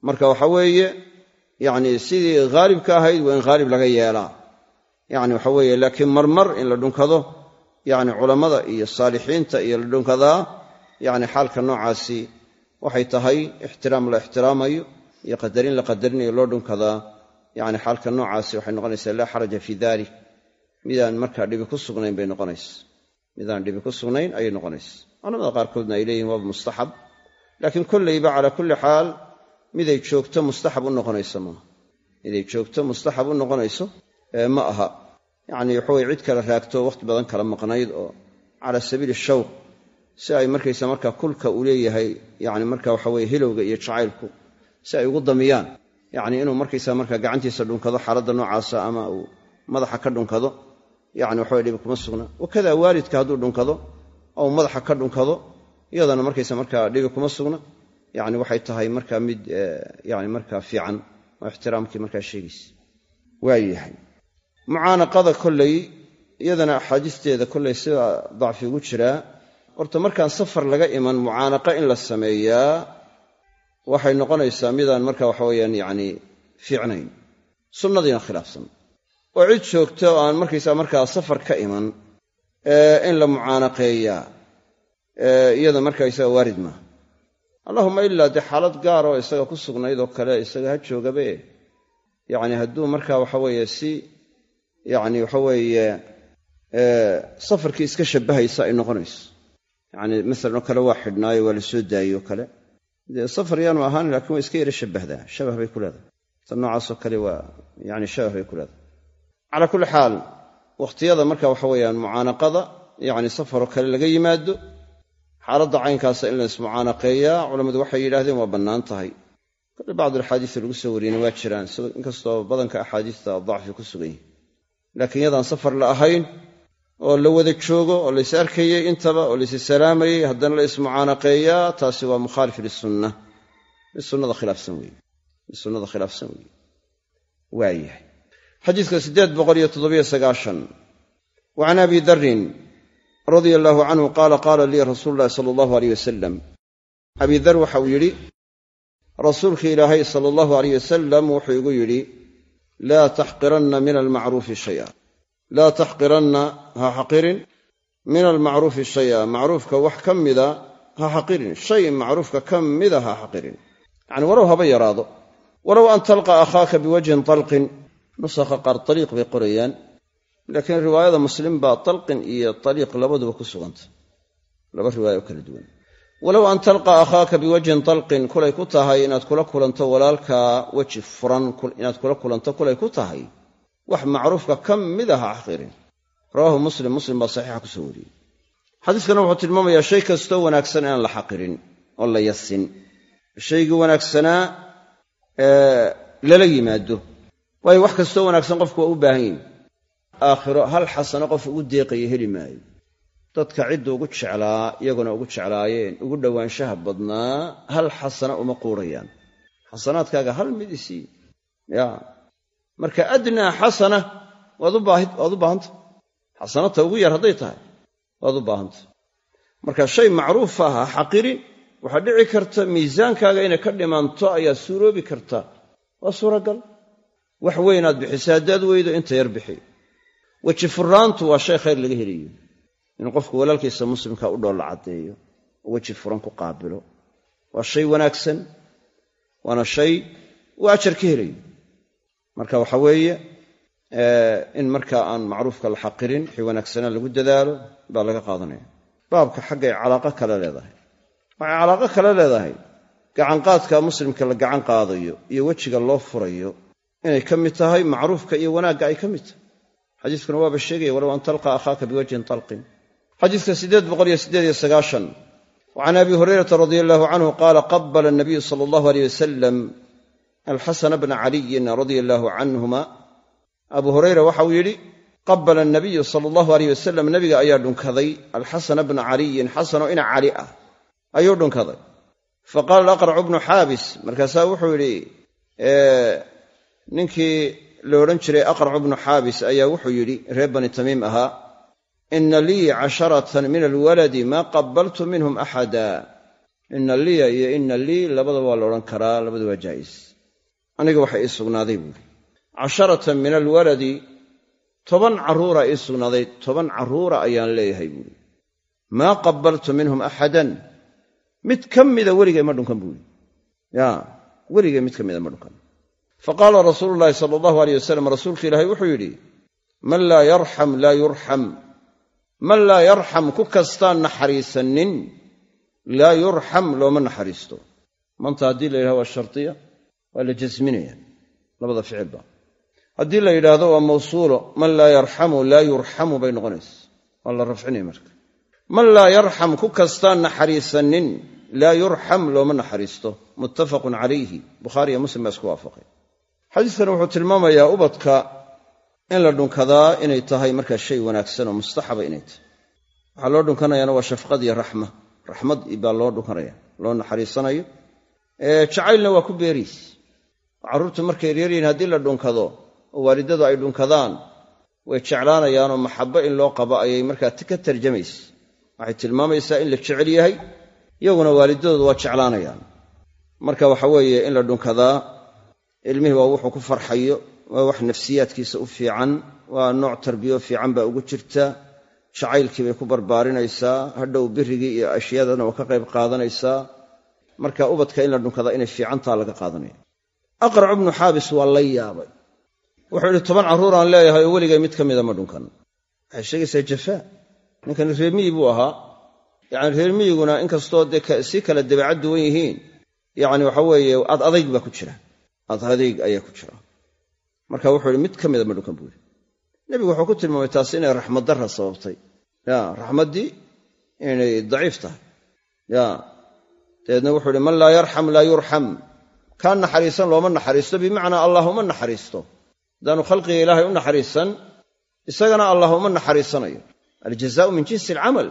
Marka waxa weeye yacni sidii haalibka ahayd waa in haalib laga yeelaa. Yacni waxa weeye laakiin marmar in la dhunkado yacni culammada iyo saalixiinta iyo la dhunkadaa yacni xaalka noocaasi waxay tahay ixtiraam la ixtiraamayo iyo qadarin la qadarinayo loo dhunkadaa yacni xaalka noocaasi waxay noqonaysaa laa xaraja fii dalik midaan markaa dhibi ku sugnayn bay noqonaysa midaan dhibi ku sugnayn ayay noqonaysa culamada qaarkoodna ay leeyihiin waaba mustaxab. Laakiin kollayba calaa kulli xaal miday joogto mustaxab u noqonayso maaha miday joogto mustaxab u noqonayso ma aha. Yacni waxaweye cid kale raagto wakhti badan kala maqnayd oo calaa sabiili shawq si ay markaysa markaa kulka uu leeyahay yani marka waxaweye hilowga iyo jacaylku si ay ugu damiyaan. Yacni inuu markaysa markaa gacantiisa dhunkado xaaladda noocaasa ama uu madaxa ka dhunkado yani waxaweye dhibi kuma sugna. Wakada waalidka hadduu dhunkado ou madaxa ka dhunkado iyadana markaysa markaa dhibi kuma sugna. Yani waxay tahay markaa mid yani markaa fiican oo ixtiraamkii markaa sheegaysa waayahay mucaanaqada kolley iyadana axaadiisteeda kolley sida dacfi ugu jiraa horta markaan safar laga iman mucaanaqa in la sameeyaa waxay noqonaysaa midaan marka waxa weyaan yani fiicnayn. Sunnadiina khilaafsan. Oo cid joogta oo aan markaysaa markaa safar ka iman in la mucaanaqeeyaa iyada markaysaga waarid maaha. Allahuma ilaa dee xaalad gaar oo isaga ku sugnayd oo kale isaga ha joogabe. Yacni hadduu marka waxaweeye si yacni waxaweeye safarkii iska shabbahaysa ay noqonayso yacni masalan oo kale waa xidhnaayo waa la soo daayey oo kale. Dee safar yaanu ahaan laakiin waa iska yara shabbahdaa shabah bay ku leedahay. Ta noocaasoo kale waa yani shabah bay ku leedahay. Calaa kulli xaal wakhtiyada marka waxa weeyaan mucaanaqada yacni safaroo kale laga yimaado xaaladda caynkaasa in la ismucaanaqeeyaa culammadu waxay yidhahdeen waa bannaan tahay. Kole bacdulaxaadiis lagu soo wariyeyna waa jiraan inkastoo badanka axaadiista dacfi ku sugan yihi laakiin yadaan safar la ahayn oo la wada joogo oo lays arkayey intaba oo lays salaamayey haddana la ismucaanaqeeyaa taasi waa mukhaalif lisunna mid sunnada khilaafsan weeye. Mid sunnada khilaafsan weeye. Waayahay xadiiska siddeed boqol iyo toddobiyo sagaashan. Wa abi darin radia allaahu canhu qaala qaala lii rasuulu llahi sala allahu aleyh wasalam abi dar waxa uu yidhi rasuulki ilaahay sala allahu aleyh wasalam wuxuu igu yidhi laa taxqiranna min almacruufi shaya laa taxqiranna ha xaqirin min almacruufi shaya macruufka wax ka mida ha xaqirin shay macruufka ka mida ha xaqirin yacni walow haba yaraado. Walow an talqa akhaaka biwajhin talqin. Nusakha qaar taliiq bay qorayaan. Laakiin riwaayada muslim baa talqin iyo taliiq labaduba ku suganta. Laba riwaaya oo kala duwan. Walow an talqa akhaaka biwajhin talqin kulay ku tahay inaad kula kulanto walaalkaa weji furan inaad kula kulanto kulay ku tahay. Wax macruufka ka mida ha xaqirin rawaahu muslim muslim baa saxiixa ku soo wariyey. Xadiiskana wuxuu tilmaamayaa shay kastoo wanaagsan inaan la xaqirin oo la yasin. Shaygii wanaagsanaa lala yimaado. Waayo wax kastoo wanaagsan qofku waa u baahan yihiin aakhiro hal xasano qof ugu deeqaya heli maayo. Dadka cidda ugu jeclaa iyaguna ugu jeclaayeen ugu dhowaanshaha badnaa hal xasana uma quurayaan. Xasanaadkaaga hal mid isii. Ya marka adnaa xasana waad u baahanta xasanata ugu yar hadday tahay waad u baahanta marka shay macruufa ha xaqirin waxaa dhici karta miisaankaaga inay ka dhimanto ayaa suuroobi karta. Waa suuragal. Wax weynaad bixisa haddaad weydo inta yar bixi. Weji furaantu waa shay khayr laga helayo. Inuu qofku walaalkiisa muslimka u dhoolla caddeeyo oo weji furan ku qaabilo. Waa shay wanaagsan waana shay uu ajar ka helayo. Marka waxa weeye in markaa aan macruufka la xaqirin wixii wanaagsanaa lagu dadaalo baa laga qaadanaya. Baabka xaggay calaaqo kale leedahay. Waxay calaaqo kale leedahay. Gacanqaadka muslimka la gacan qaadayo iyo wejiga loo furayo inay ka mid tahay macruufka iyo wanaagga ay ka mid tahay. Xadiiskuna waaba sheegaya walow an talqa akhaaka biwajhin talqin. Xadiiska siddeed boqoliyo siddeed iyo sagaashan. Wa can abi hurayrata radia allahu canhu qaala qabala anabiyu sala allahu aleyh wasalam alxasana bna caliyin radia allaahu canhuma abu hurayra waxa uu yidhi qabala anabiyu sala allahu aleyh wasalam nabiga ayaa dhunkaday alxasana bna caliyin xasanoo ina cali ah ayuu dhunkaday. Faqaala alaqracu bnu xaabis markaasaa wuxuu yidhi ninkii la odhan jiray aqracu bnu xaabis ayaa wuxuu yidhi reer bani tamiim ahaa ina lii casharatan min alwaladi maa qabaltu minhum axada. Ina liya iyo ina lii labadaba waa la odhan karaa labada waa jaa'is. Aniga waxa ii sugnaaday buuri casharatan min alwaladi toban carruura ii sugnaaday toban carruura ayaan leeyahay buuri maa qabaltu minhum axadan. Mid ka mida weligay ma dhunkan buuri ya weligay mid ka mida ma dhunkan. Faqaala rasuulu llaahi sala allahu aleyh wasalam rasuulka ilaahay wuxuu yidhi man laa yarxam laa yurxam man laa yarxam ku kastaan naxariisanin. Laa yurxam looma naxariisto. Manta haddii la yidhahdo waa shardiya waa la jasminaya labada ficilba haddii la yidhaahdo waa mawsuulo man laa yarxamu laa yurxamu bay noqonaysa. Waa la rafcinaya marka. Man laa yarxam ku kastaan naxariisanin laa yurxam looma naxariisto. Muttafaqun calayhi. Bukhaariiyo muslim baa isku waafaqay. Xadiiskani wuxuu tilmaamayaa ubadka in la dhunkadaa inay tahay markaa shay wanaagsan oo mustaxaba inay tahay. Waxaa loo dhunkanayaana waa shafqad iyo raxma. Raxmad baa loo dhunkanaya loo naxariisanayo. Jacaylna waa ku beeriis. Carruurtu markay yaryaryihin haddii la dhunkado oo waalidadu ay dhunkadaan way jeclaanayaanoo maxabbo in loo qabo ayay markaa ka tarjamaysa waxay tilmaamaysaa in la jecel yahay iyaguna waalidadoodu waa jeclaanayaan. Marka waxa weeye in la dhunkadaa ilmihii waa wuxuu ku farxayo waa wax nafsiyaadkiisa u fiican waa nooc tarbiyo fiican baa ugu jirta jacaylkii bay ku barbaarinaysaa hadhow birigii iyo ashyaadana waa ka qayb qaadanaysaa. Marka ubadka in la dhunkadaa inay fiicantaa laga qaadanaya. Aqrac ibnu xaabis waa la yaabay wuxuu idhi toban carruuraan leeyahay oo weligay mid ka mida ma dhunkan. Waxay sheegaysaa jafaa ninkani reermiyi buu ahaa. Yacni reermiyiguna inkastoo dee si kala dabeecad duwan yihiin yacni waxa weeye ad adayg baa ku jira. Ad adayg ayaa ku jira. Marka wuxuu ihi mid ka mida ma dhunkan buu yidhi. Nebigu wuxuu ku tilmaamay taasi inay raxmad darra sababtay. Ya raxmaddii inay daciif tahay. Ya dabeedna wuxuu ihi man laa yarxam laa yurxam. Kaa naxariisan looma naxariisto. Bimacnaa allah uma naxariisto haddaanu khalqiga ilaahay u naxariisan isagana allah uma naxariisanayo. Aljazaau min jinsi alcamal.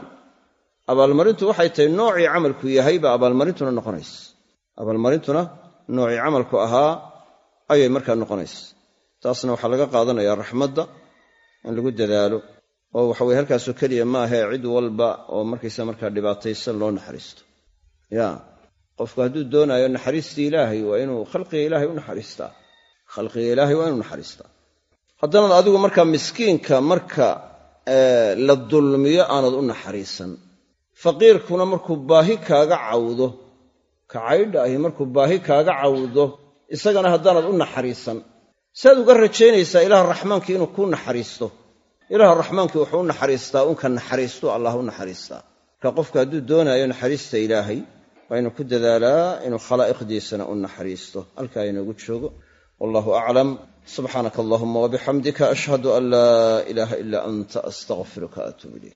Abaalmarintu waxay tahay noocii camalku yahay baa abaalmarintuna noqonaysa abaalmarintuna noocii camalku ahaa ayay markaa noqonaysa taasna waxaa laga qaadanayaa raxmadda in lagu dadaalo oo waxaweye halkaasoo keliya maahee cid walba oo markaysa markaa dhibaataysan loo naxariisto. Ya qofku hadduu doonaayo naxariistii ilaahay waa inuu khalqiga ilaahay u naxariistaa khalqiga ilaahay waa inuu naxariistaa haddanaad adigu markaa miskiinka marka la dulmiyo aanad u naxariisan faqiirkuna markuu baahi kaaga cawdo ka caydha ahi markuu baahi kaaga cawdo isagana haddaanad u naxariisan saad uga rajaynaysaa ilaah raxmaankii inuu kuu naxariisto. Ilaah raxmaankii wuxuu u naxariistaa unka naxariistu allah u naxariistaa. Marka qofku hadduu doonaayo naxariista ilaahay waa inuu ku dadaalaa inuu khalaa'iqdiisana u naxariisto. Halkaa inoogu joogo wallahu aclam subxaanaka allahuma wabixamdika ashhadu an laa ilaaha ilaa anta astaqfiruka atuub ilayk